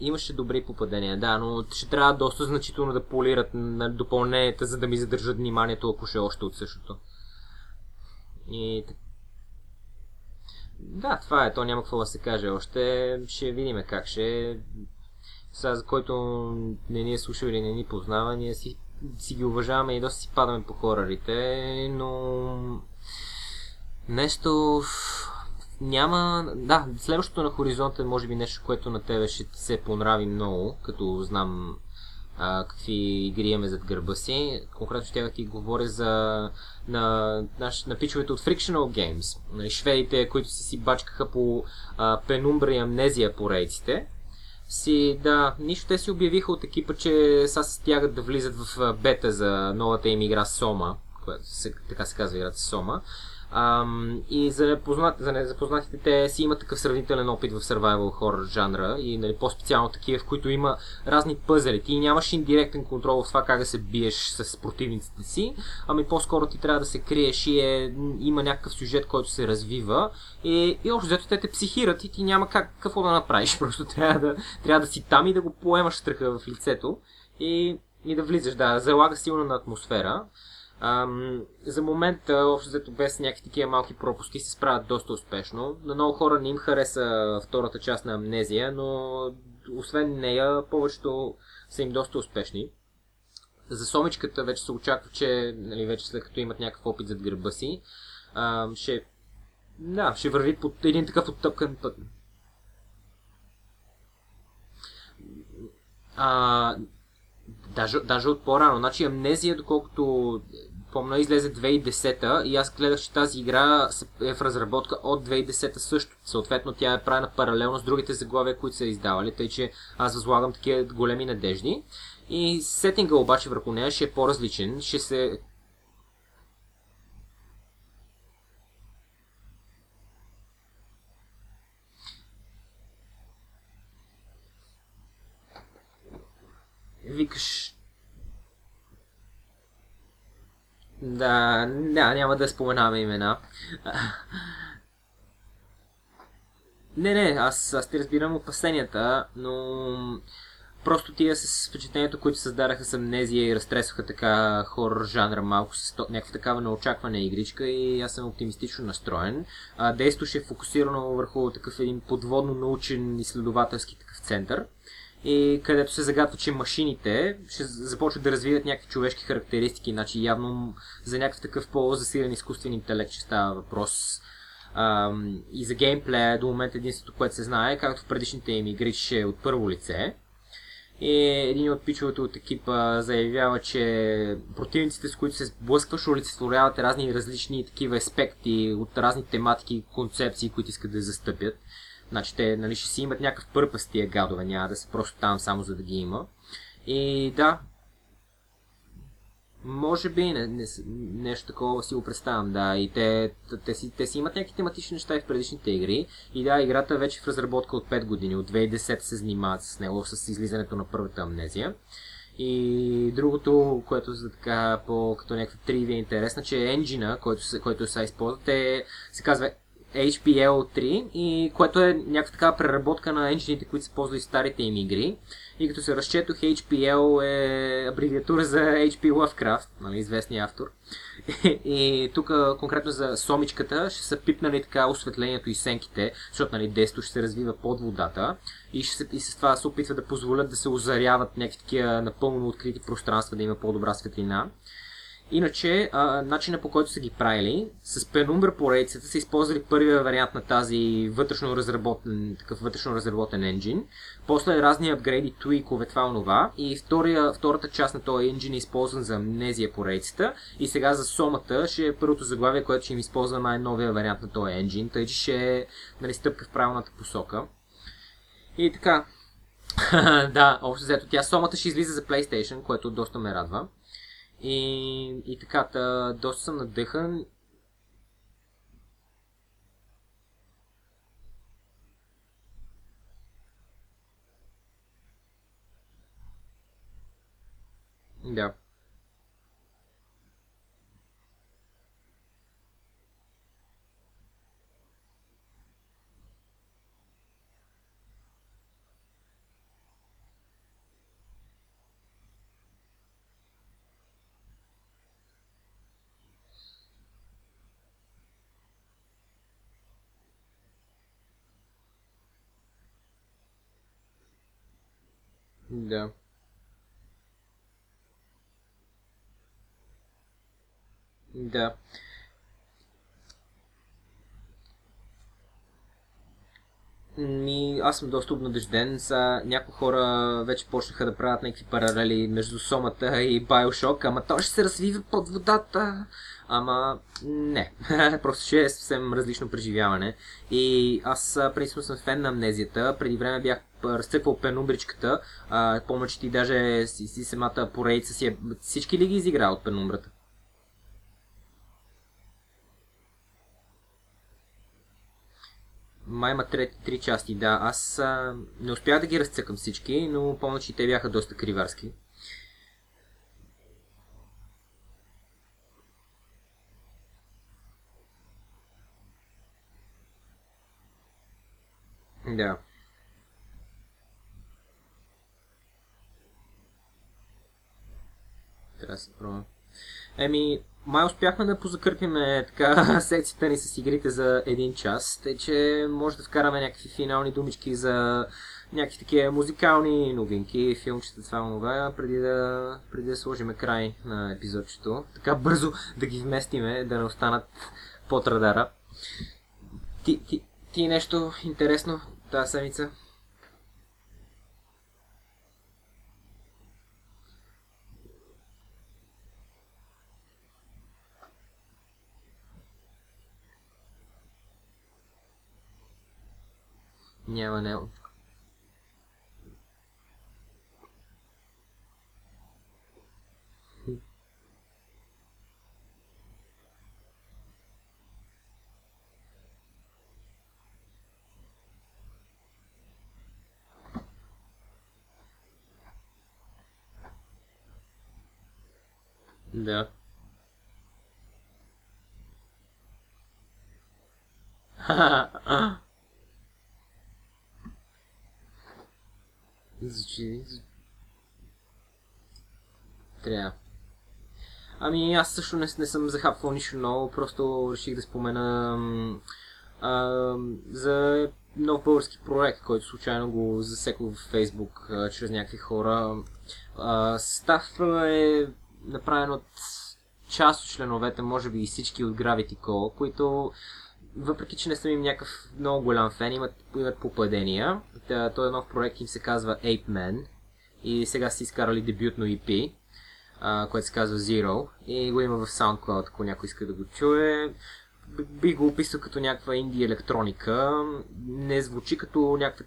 Имаше добри попадения, да, но ще трябва доста значително да полират на допълненията, за да ми задържат вниманието, ако ще е още от същото. И... Да, това е, то няма какво да се каже още. Ще видим как ще сега, за който не ни е слушал или не ни познава, ние си, си ги уважаваме и доста си падаме по хорарите, но нещо няма... Да, следващото на хоризонта е може би нещо, което на тебе ще се понрави много, като знам а, какви игри имаме зад гърба си. Конкретно ще да ти говоря за на, на, на пичовете от Frictional Games. Шведите, които си си бачкаха по а, пенумбра и амнезия по рейците си, да, нищо те си обявиха от екипа, че сега се стягат да влизат в бета за новата им игра Сома, която се, така се казва играта Сома. Ам, и за, непознат, за незапознатите те си имат такъв сравнителен опит в survival horror жанра и нали, по-специално такива, в които има разни пъзели. Ти нямаш индиректен контрол в това как да се биеш с противниците си, ами по-скоро ти трябва да се криеш и е, има някакъв сюжет, който се развива и, и общо взето те те психират и ти няма как какво да направиш. <laughs> Просто трябва да, трябва да си там и да го поемаш страха в лицето и, и да влизаш. Да, залага силно на атмосфера. Ам, за момента, общо взето без някакви такива малки пропуски, се справят доста успешно. На много хора не им хареса втората част на Амнезия, но освен нея, повечето са им доста успешни. За Сомичката вече се очаква, че нали, вече след като имат някакъв опит зад гърба си, ам, ще, да, ще върви по един такъв оттъпкан път. А, даже, даже от по-рано. Значи Амнезия, доколкото помня, излезе 2010 и аз гледах, че тази игра е в разработка от 2010 също. Съответно, тя е правена паралелно с другите заглавия, които са издавали, тъй че аз възлагам такива големи надежди. И сетинга обаче върху нея ще е по-различен. Ще се викаш, Да, да, няма да споменаваме имена. Не, не, аз, аз ти разбирам опасенията, но просто тия с впечатлението, които създадаха с амнезия и разтресоха така хор жанра малко с то, някаква такава неочаквана игричка и аз съм оптимистично настроен. А, е фокусирано върху такъв един подводно научен изследователски такъв център и където се загадва, че машините ще започват да развиват някакви човешки характеристики, значи явно за някакъв такъв по-засилен изкуствен интелект ще става въпрос. Um, и за геймплея до момента единството, което се знае, както в предишните им игри, ще е от първо лице. И един от пичовете от екипа заявява, че противниците, с които се сблъскваш, олицетворяват разни различни такива аспекти от разни тематики и концепции, които искат да застъпят. Значи те нали, ще си имат някакъв пърпъс тия гадове, няма да са просто там само за да ги има. И да, може би не, не, нещо такова си го представям, да. И те, те, си, те си имат някакви тематични неща и в предишните игри. И да, играта е вече в разработка от 5 години. От 2010 се занимават с него, с излизането на първата амнезия. И другото, което за така по като някаква тривия интересна, че енджина, който, се, който се използват, е, се казва HPL3, и което е някаква така преработка на енджините, които са ползвали старите им игри. И като се разчетох, HPL е абревиатура за HP Lovecraft, нали, известния автор. <laughs> и тук конкретно за сомичката ще са пипнали така осветлението и сенките, защото нали, действото ще се развива под водата и, ще се, и с това се опитват да позволят да се озаряват някакви такива напълно открити пространства, да има по-добра светлина. Иначе, а, начина по който са ги правили, с пенумбра поредицата са използвали първия вариант на тази вътрешно разработен, такъв вътрешно разработен енджин, после разни апгрейди, туикове, това онова, и втория, втората част на този енджин е използван за амнезия поредицата, и сега за сомата ще е първото заглавие, което ще им използва най-новия вариант на този енджин, тъй че ще е нали, стъпка в правилната посока. И така, <laughs> да, общо взето, тя сомата ще излиза за PlayStation, което доста ме радва. И, и така, та, доста съм надъхан. Да. Да. Да. Ми, аз съм доста обнадежден. Са, някои хора вече почнаха да правят някакви паралели между Сомата и Bioshock, ама то ще се развива под водата. Ама не, <laughs> просто ще е съвсем различно преживяване. И аз принципно съм фен на амнезията. Преди време бях разцепвал пенумбричката. помня, че ти даже си, си самата поредица си е... Всички ли ги изигра от пенумбрата? Май има три, три части, да. Аз а, не успях да ги разцъкам всички, но помня, че те бяха доста криварски. Да. Трябва да се пробвам. Еми, май успяхме да позакърпиме така <laughs> секцията ни с игрите за един час, тъй че може да вкараме някакви финални думички за някакви такива музикални новинки, филмчета, това това, преди да, преди да сложим край на епизодчето. Така бързо да ги вместиме, да не останат под радара. Ти, ти, ти нещо интересно тази седмица? Няма не. Да. Звучи, Трябва. Ами аз също не, не съм захапвал нищо ново, просто реших да спомена а, за нов български проект, който случайно го засекох в Фейсбук а, чрез някакви хора. А, став е направен от част от членовете, може би и всички от Gravity Call, които въпреки, че не съм им някакъв много голям фен, имат, имат попадения. Той е нов проект, им се казва Ape Man и сега са изкарали дебютно EP, а, което се казва Zero и го има в SoundCloud, ако някой иска да го чуе. Бих го описал като някаква инди електроника. Не звучи като някаква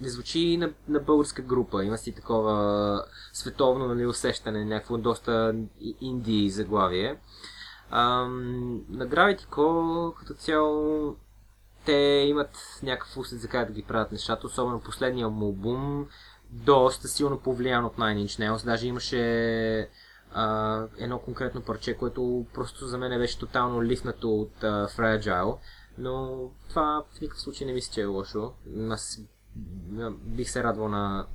не звучи на, на българска група. Има си такова световно нали, усещане, някакво доста инди заглавие. Ам, на Gravity Call като цяло те имат някакъв усет за как да ги правят нещата, особено последния му албум, доста силно повлиян от Nine Inch Nails. Даже имаше а, едно конкретно парче, което просто за мен беше тотално лифнато от а, Fragile, но това в никакъв случай не мисля, че е лошо. Аз бих се радвал на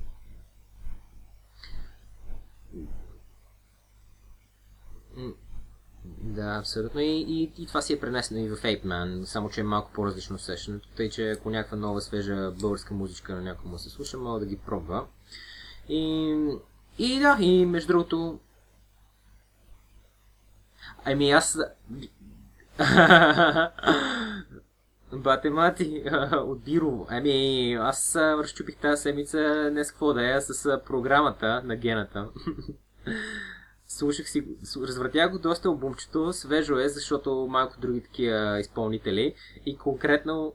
да, абсолютно. И, и, и това си е пренесено и в Ape Man, само че е малко по-различно усещането. Тъй, че ако някаква нова, свежа българска музичка на някой му се слуша, мога да ги пробва. И, и да, и между другото... Ами аз... <laughs> Бате мати, <laughs> от Бирово. Ами, аз разчупих тази седмица днес какво да е с програмата на гената. <laughs> слушах си, развъртях го доста обумчето, свежо е, защото малко други такива изпълнители и конкретно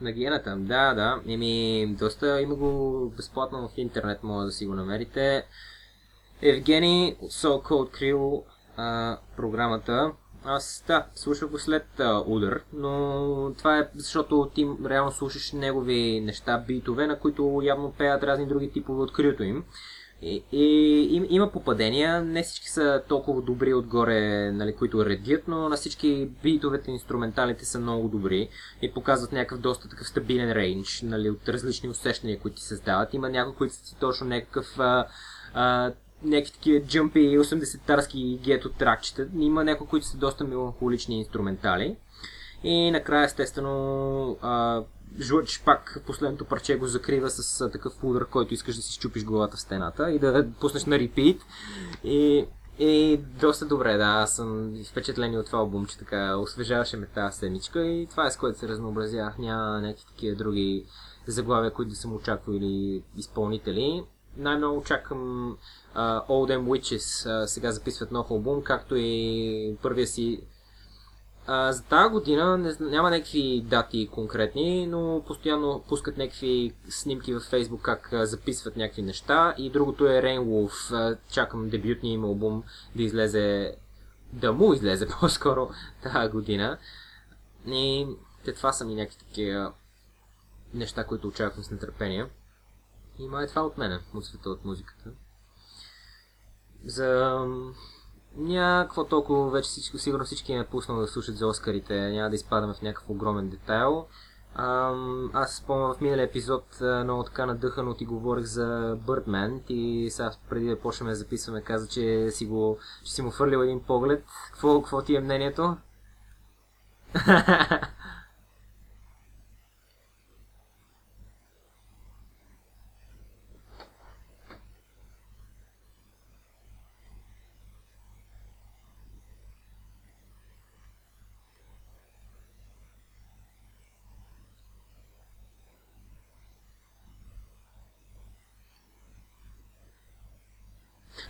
На гената, да, да. Еми, доста има го безплатно в интернет, може да си го намерите. Евгений So Code Krill програмата. Аз, да, слушах го след а, удар, но това е защото ти реално слушаш негови неща, битове, на които явно пеят разни други типове от крито им. И, и им, има попадения, не всички са толкова добри отгоре, нали, които редят, но на всички битовете, инструменталите са много добри и показват някакъв доста такъв стабилен рейндж, нали, от различни усещания, които ти създават. Има някои, които са точно някакъв а, а, някакви такива джъмпи 80-тарски гето тракчета. Има някои, които са доста меланхолични инструментали. И накрая, естествено, а, жлъч пак последното парче го закрива с а, такъв удар, който искаш да си щупиш главата в стената и да пуснеш на репит. И, и доста добре, да, аз съм впечатлен от това албум, че така освежаваше ме тази седмичка и това е с което се разнообразях. Няма някакви такива други заглавия, които да съм очаквал или изпълнители. Най-много чакам uh, All Them Witches uh, сега записват нов албум, както и първия си Uh, за тази година не, няма някакви дати конкретни, но постоянно пускат някакви снимки във Facebook как uh, записват някакви неща. И другото е Rain. Uh, чакам дебютния им албум да излезе, да му излезе <laughs> по-скоро тази година. И те това са ми някакви такива неща, които очаквам с нетърпение. И май това от мене, от света от музиката за някакво толкова вече всичко, сигурно всички е пуснал да слушат за Оскарите, няма да изпадаме в някакъв огромен детайл. Ам, аз спомням в миналия епизод много така надъхано ти говорих за Birdman и сега преди да почнем да записваме каза, че си, го, че си му фърлил един поглед. Какво, какво ти е мнението? <laughs>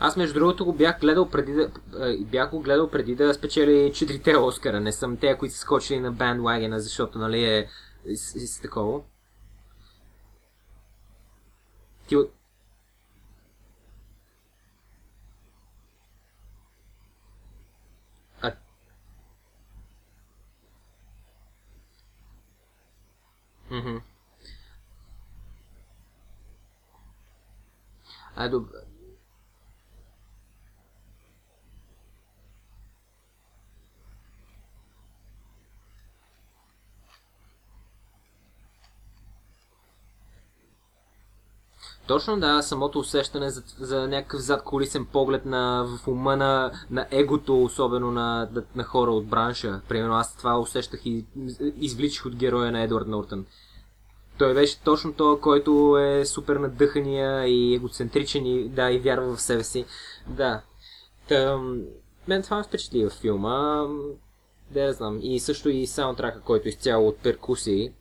Аз между другото го бях гледал преди да, бях го гледал преди да спечели четирите Оскара. Не съм те, които са скочили на бандвагена, защото нали е с, с, такова. Ти от... Мхм. А, добре. Точно да, самото усещане за, за някакъв задколисен поглед на, в ума на, на егото, особено на, на, на хора от бранша. Примерно аз това усещах и извличих от героя на Едвард Нортън. Той беше точно този, който е супер надъхания и егоцентричен и, да, и вярва в себе си. Да. Тъм, мен това ме впечатли в филма. Да, знам. И също и саундтрака, който изцяло от перкусии.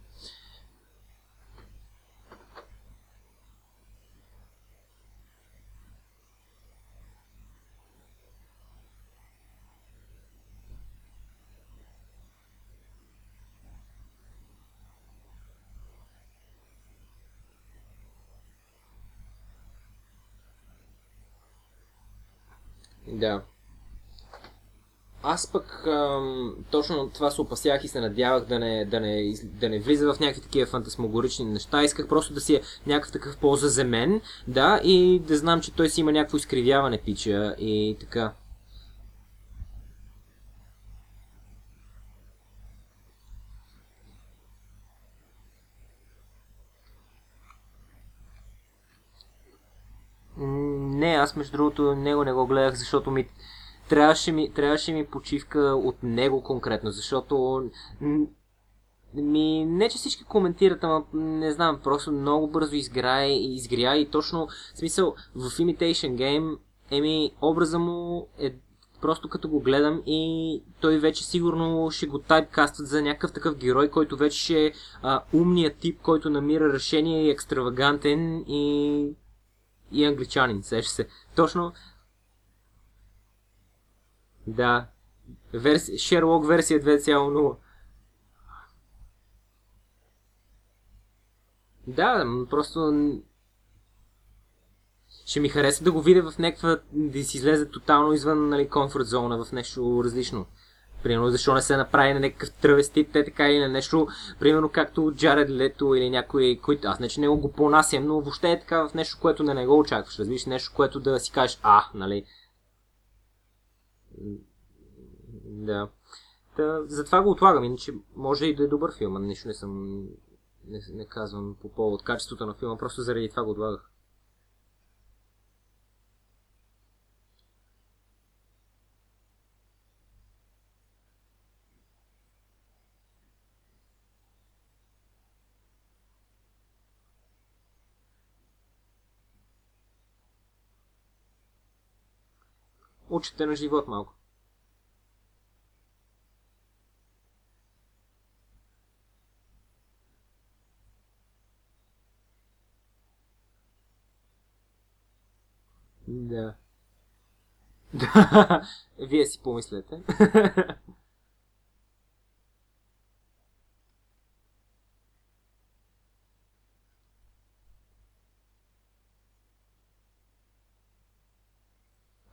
Да. Аз пък ам, точно това се опасях и се надявах да не, да, не, да не влиза в някакви такива фантасмогорични неща. Исках просто да си е някакъв такъв по-заземен, да, и да знам, че той си има някакво изкривяване пича и така. Не, аз между другото него не го гледах, защото ми трябваше ми, трябваше ми почивка от него конкретно, защото ми, не че всички коментират, ама не знам, просто много бързо изгря и изгря и точно, в смисъл, в Imitation Game, еми, образа му е просто като го гледам и той вече сигурно ще го тайпкастват за някакъв такъв герой, който вече ще е умният тип, който намира решение и екстравагантен и и англичанин, сеща се. Точно. Да. Верси... Sherlock версия 2.0. Да, просто ще ми хареса да го видя в някаква, да си излезе тотално извън нали, комфорт зона, в нещо различно. Примерно, защо не се направи на някакъв тръвестит, те така или на нещо, примерно както Джаред Лето или някой, който аз не че не го понасям, но въобще е така в нещо, което не, не го очакваш, разбираш, нещо, което да си кажеш, а, нали. Да. Та, затова го отлагам, иначе може и да е добър филм, а нищо не съм, не, не казвам по повод качеството на филма, просто заради това го отлагах. Учите на живот малко. Да. Да. <laughs> Вие си помислете. <laughs>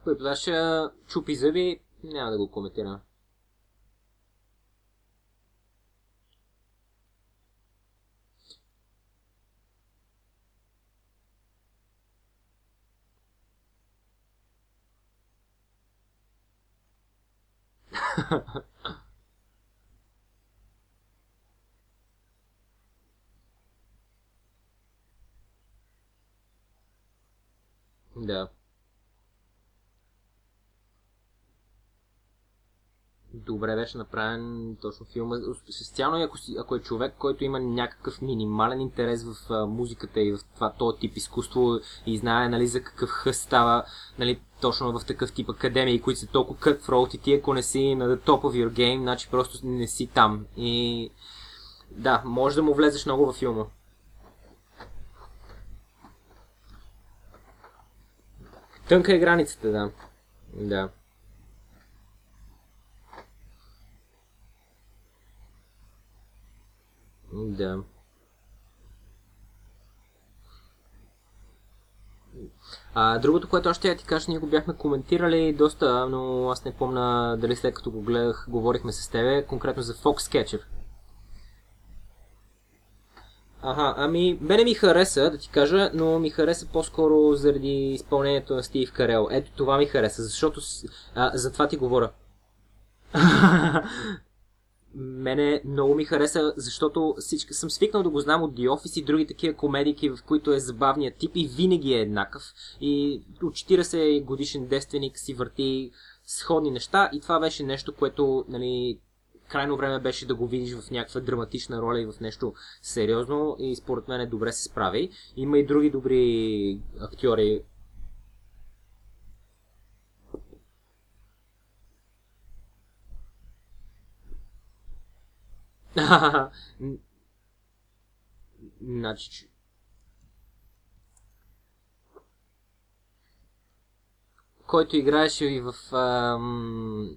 Който ще чупи зъби, няма да го коментирам. <laughs> да. Добре беше направен точно филма. Специално ако, си, ако е човек, който има някакъв минимален интерес в а, музиката и в това този тип изкуство и знае нали, за какъв хъст става нали, точно в такъв тип академии, които са толкова cutthroat и ти ако не си на the top of your game, значи просто не си там. И да, може да му влезеш много във филма. Тънка е границата, да. Да. Да. А, другото, което още я ти кажа, ние го бяхме коментирали доста, но аз не помна дали след като го гледах, говорихме с тебе, конкретно за Foxcatcher. Ага, ами, мене ми хареса, да ти кажа, но ми хареса по-скоро заради изпълнението на Стив Карел. Ето това ми хареса, защото а, за това ти говоря. <laughs> мене много ми хареса, защото всички, съм свикнал да го знам от The Office и други такива комедики, в които е забавният тип и винаги е еднакъв. И от 40 годишен девственик си върти сходни неща и това беше нещо, което нали, крайно време беше да го видиш в някаква драматична роля и в нещо сериозно и според мен е добре се справи. Има и други добри актьори. <laughs> значи, който играеше и в ам,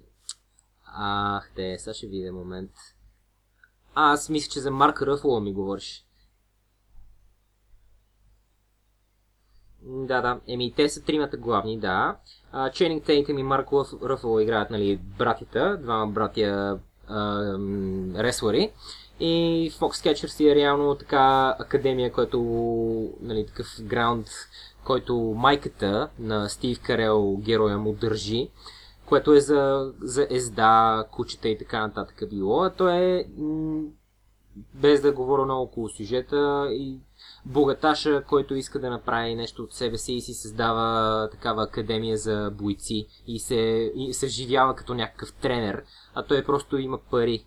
Ах, те, сега ще видя момент. А, аз мисля, че за Марк Ръфъл ми говориш. Да, да. Еми, те са тримата главни, да. Ченинг Тейтъм и Марк Ръфъл играят, нали, братята, двама братя реслари. И Foxcatchers е реално така академия, която, нали, такъв граунд, който майката на Стив Карел, героя му, държи което е за, за езда, кучета и така нататък било. А то е, без да говоря много около сюжета, и богаташа, който иска да направи нещо от себе си и си създава такава академия за бойци и се, и се живява като някакъв тренер, а той просто има пари.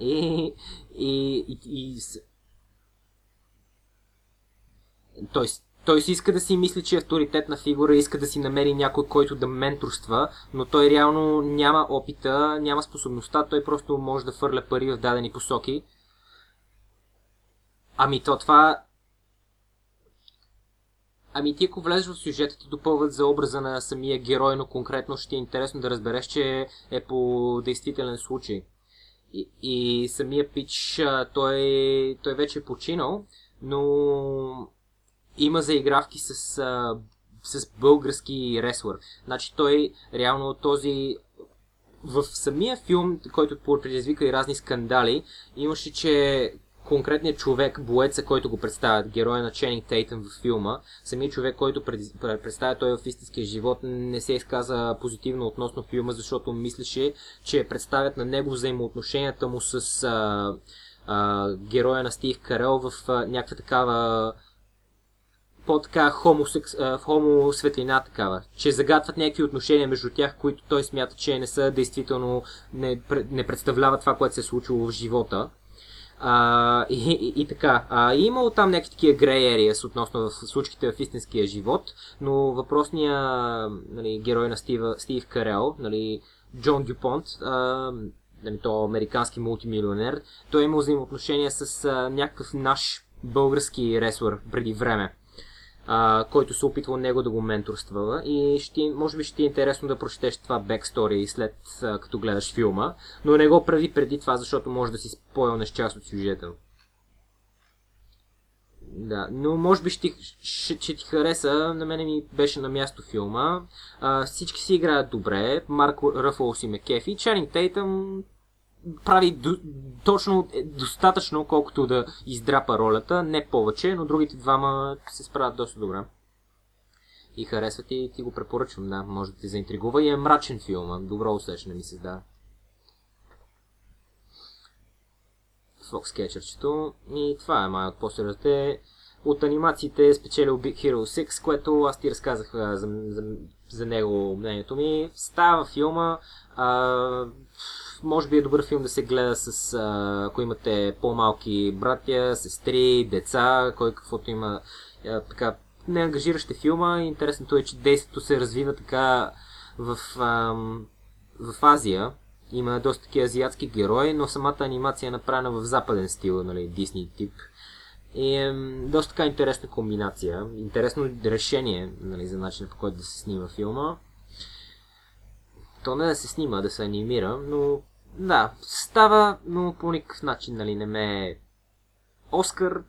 И, и, и, и, Тоест, той си иска да си мисли, че е авторитетна фигура, иска да си намери някой, който да менторства, но той реално няма опита, няма способността, той просто може да фърля пари в дадени посоки. Ами то това... Ами ти ако влезеш в сюжета, ти допълват за образа на самия герой, но конкретно ще е интересно да разбереш, че е по действителен случай. И, и самия пич, той, той вече е починал, но има заигравки с, с български реслър. Значи той реално този в самия филм, който предизвика и разни скандали, имаше, че конкретният човек, боеца, който го представят, героя на Ченинг Тейтън в филма, самият човек, който представя той в истинския живот, не се изказа позитивно относно филма, защото мислеше, че представят на него взаимоотношенията му с а, а, героя на Стив Карел в а, някаква такава по-така хомосекс, хомо светлина такава, че загатват някакви отношения между тях, които той смята, че не са действително, не, не представляват това, което се е случило в живота. А, и, и, така. А, имало там някакви такива грей ареas относно случките в истинския живот, но въпросният нали, герой на Стив, Стив Карел, нали, Джон Дюпонт, а, нали, то американски мултимилионер, той е имал взаимоотношения с а, някакъв наш български реслър преди време а, който се опитва него да го менторства. И ще, може би ще ти е интересно да прочетеш това бекстори след а, като гледаш филма, но не го прави преди това, защото може да си спойлнеш част от сюжета. Да, но може би ще, ще, ще ти хареса, на мене ми беше на място филма. А, всички си играят добре, Марк Ръфъл си ме кефи, Чанинг Тейтъм прави до, точно е, достатъчно, колкото да издрапа ролята, не повече, но другите двама се справят доста добре. И харесват и ти го препоръчвам, да, може да ти заинтригува и е мрачен филм, добро усещане ми се да. Foxcatcherчето и това е май от по-сериозните. От анимациите е спечелил Big Hero 6, което аз ти разказах за, за, за него мнението ми. Става филма, а, може би е добър филм да се гледа с, а, ако имате по-малки братя, сестри, деца, кой каквото има а, така не филма. Интересното е, че действието се развива така в, а, в Азия. Има доста такива азиатски герои, но самата анимация е направена в западен стил, нали, Дисни тип. И е доста така интересна комбинация. Интересно решение нали, за начина по който да се снима филма. То не да се снима, да се анимира, но да, става, но по никакъв начин, нали, не ме е Оскар,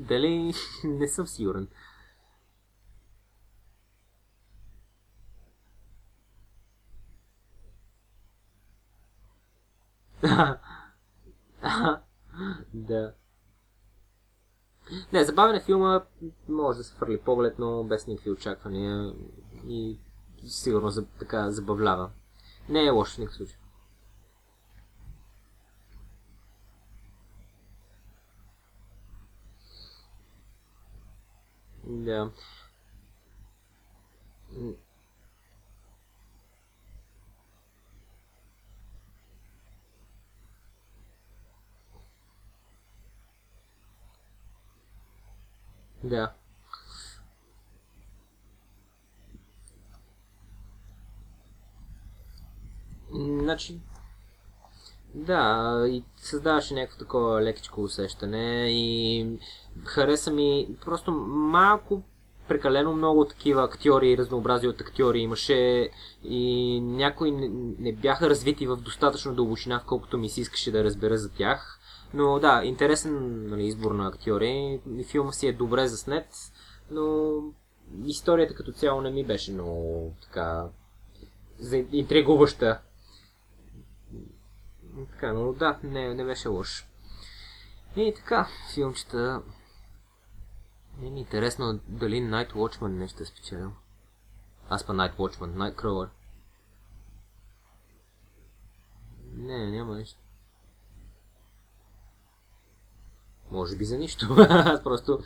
дали, <laughs> не съм сигурен. <laughs> да. Не, забавен е филма, може да се фърли поглед, но без никакви очаквания и сигурно за, така забавлява. Не е лошо в никакъв случай. Да. М, Да. М, Значи, да, и създаваше някакво такова лекичко усещане и хареса ми просто малко прекалено много такива актьори, разнообразие от актьори имаше и някои не, не бяха развити в достатъчно дълбочина, в колкото ми се искаше да разбера за тях. Но да, интересен нали, избор на актьори. Филма си е добре заснет, но историята като цяло не ми беше много така интригуваща. Така, но да, не, не беше лош. И така, филмчета. Не ми е интересно дали Night Watchman нещо е спечелил. Аз па Night Watchman, Nightcrawler. Не, няма нищо. Може би за нищо. <laughs> Аз просто...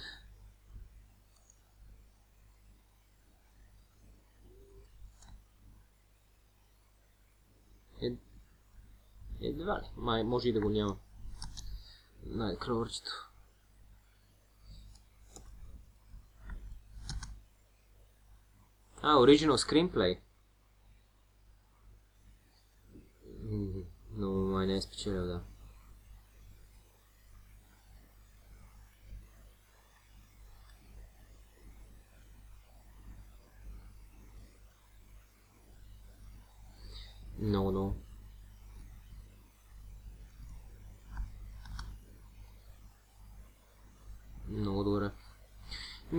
Е... Едва ли. Май, може и да го няма. Nightcrawlerчето. А, Original Screenplay. М, Но май не е спечелил, да. Много, много. Много добре.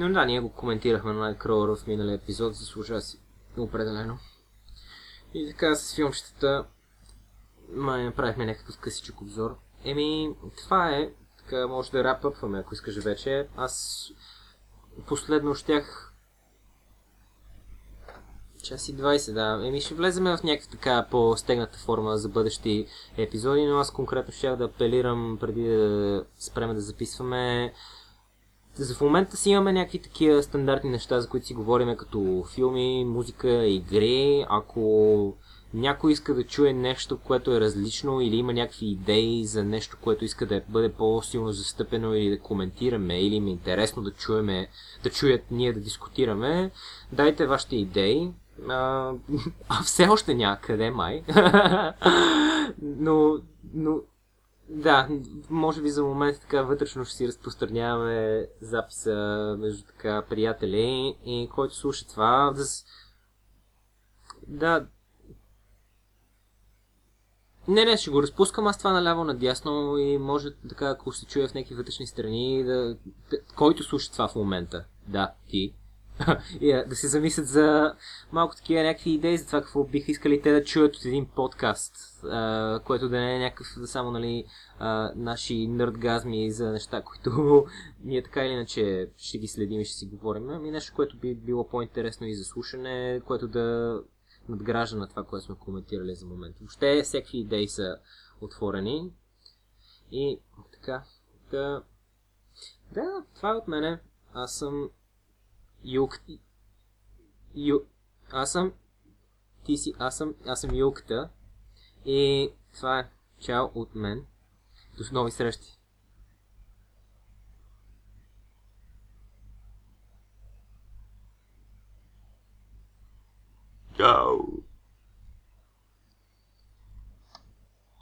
Но да, ние го коментирахме на Nightcrawler в миналия епизод, заслужава си определено. И така с филмчетата май направихме някакъв късичък обзор. Еми, това е. Така може да рапъпваме, ако искаш вече. Аз последно щях Час и 20, да. Еми ще влеземе в някаква така по-стегната форма за бъдещи епизоди, но аз конкретно ще да апелирам преди да спреме да записваме. За в момента си имаме някакви такива стандартни неща, за които си говориме, като филми, музика, игри. Ако някой иска да чуе нещо, което е различно или има някакви идеи за нещо, което иска да бъде по-силно застъпено или да коментираме, или им е интересно да чуеме, да чуят ние да дискутираме, дайте вашите идеи. А, <laughs> а все още някъде, май. <laughs> но, но, да, може би за момент така вътрешно ще си разпространяваме записа между така приятели и който слуша това, да, да, не, не, ще го разпускам аз това наляво надясно и може така, ако се чуе в някакви вътрешни страни, да, който слуша това в момента, да, ти, и, <laughs> а, да се замислят за малко такива някакви идеи за това какво биха искали те да чуят от един подкаст, а, което да не е някакъв само, нали, а, наши нърдгазми за неща, <laughs> които ние така или иначе ще ги следим и ще си говорим, ами нещо, което би било по-интересно и за слушане, което да надгражда на това, което сме коментирали за момента. Въобще всякакви идеи са отворени. И така, да, да това е от мене. Аз съм Юлката... Ю... Аз съм... Ти си... Аз съм... Аз съм Юлката. И това е. Чао от мен. До нови срещи. Чао.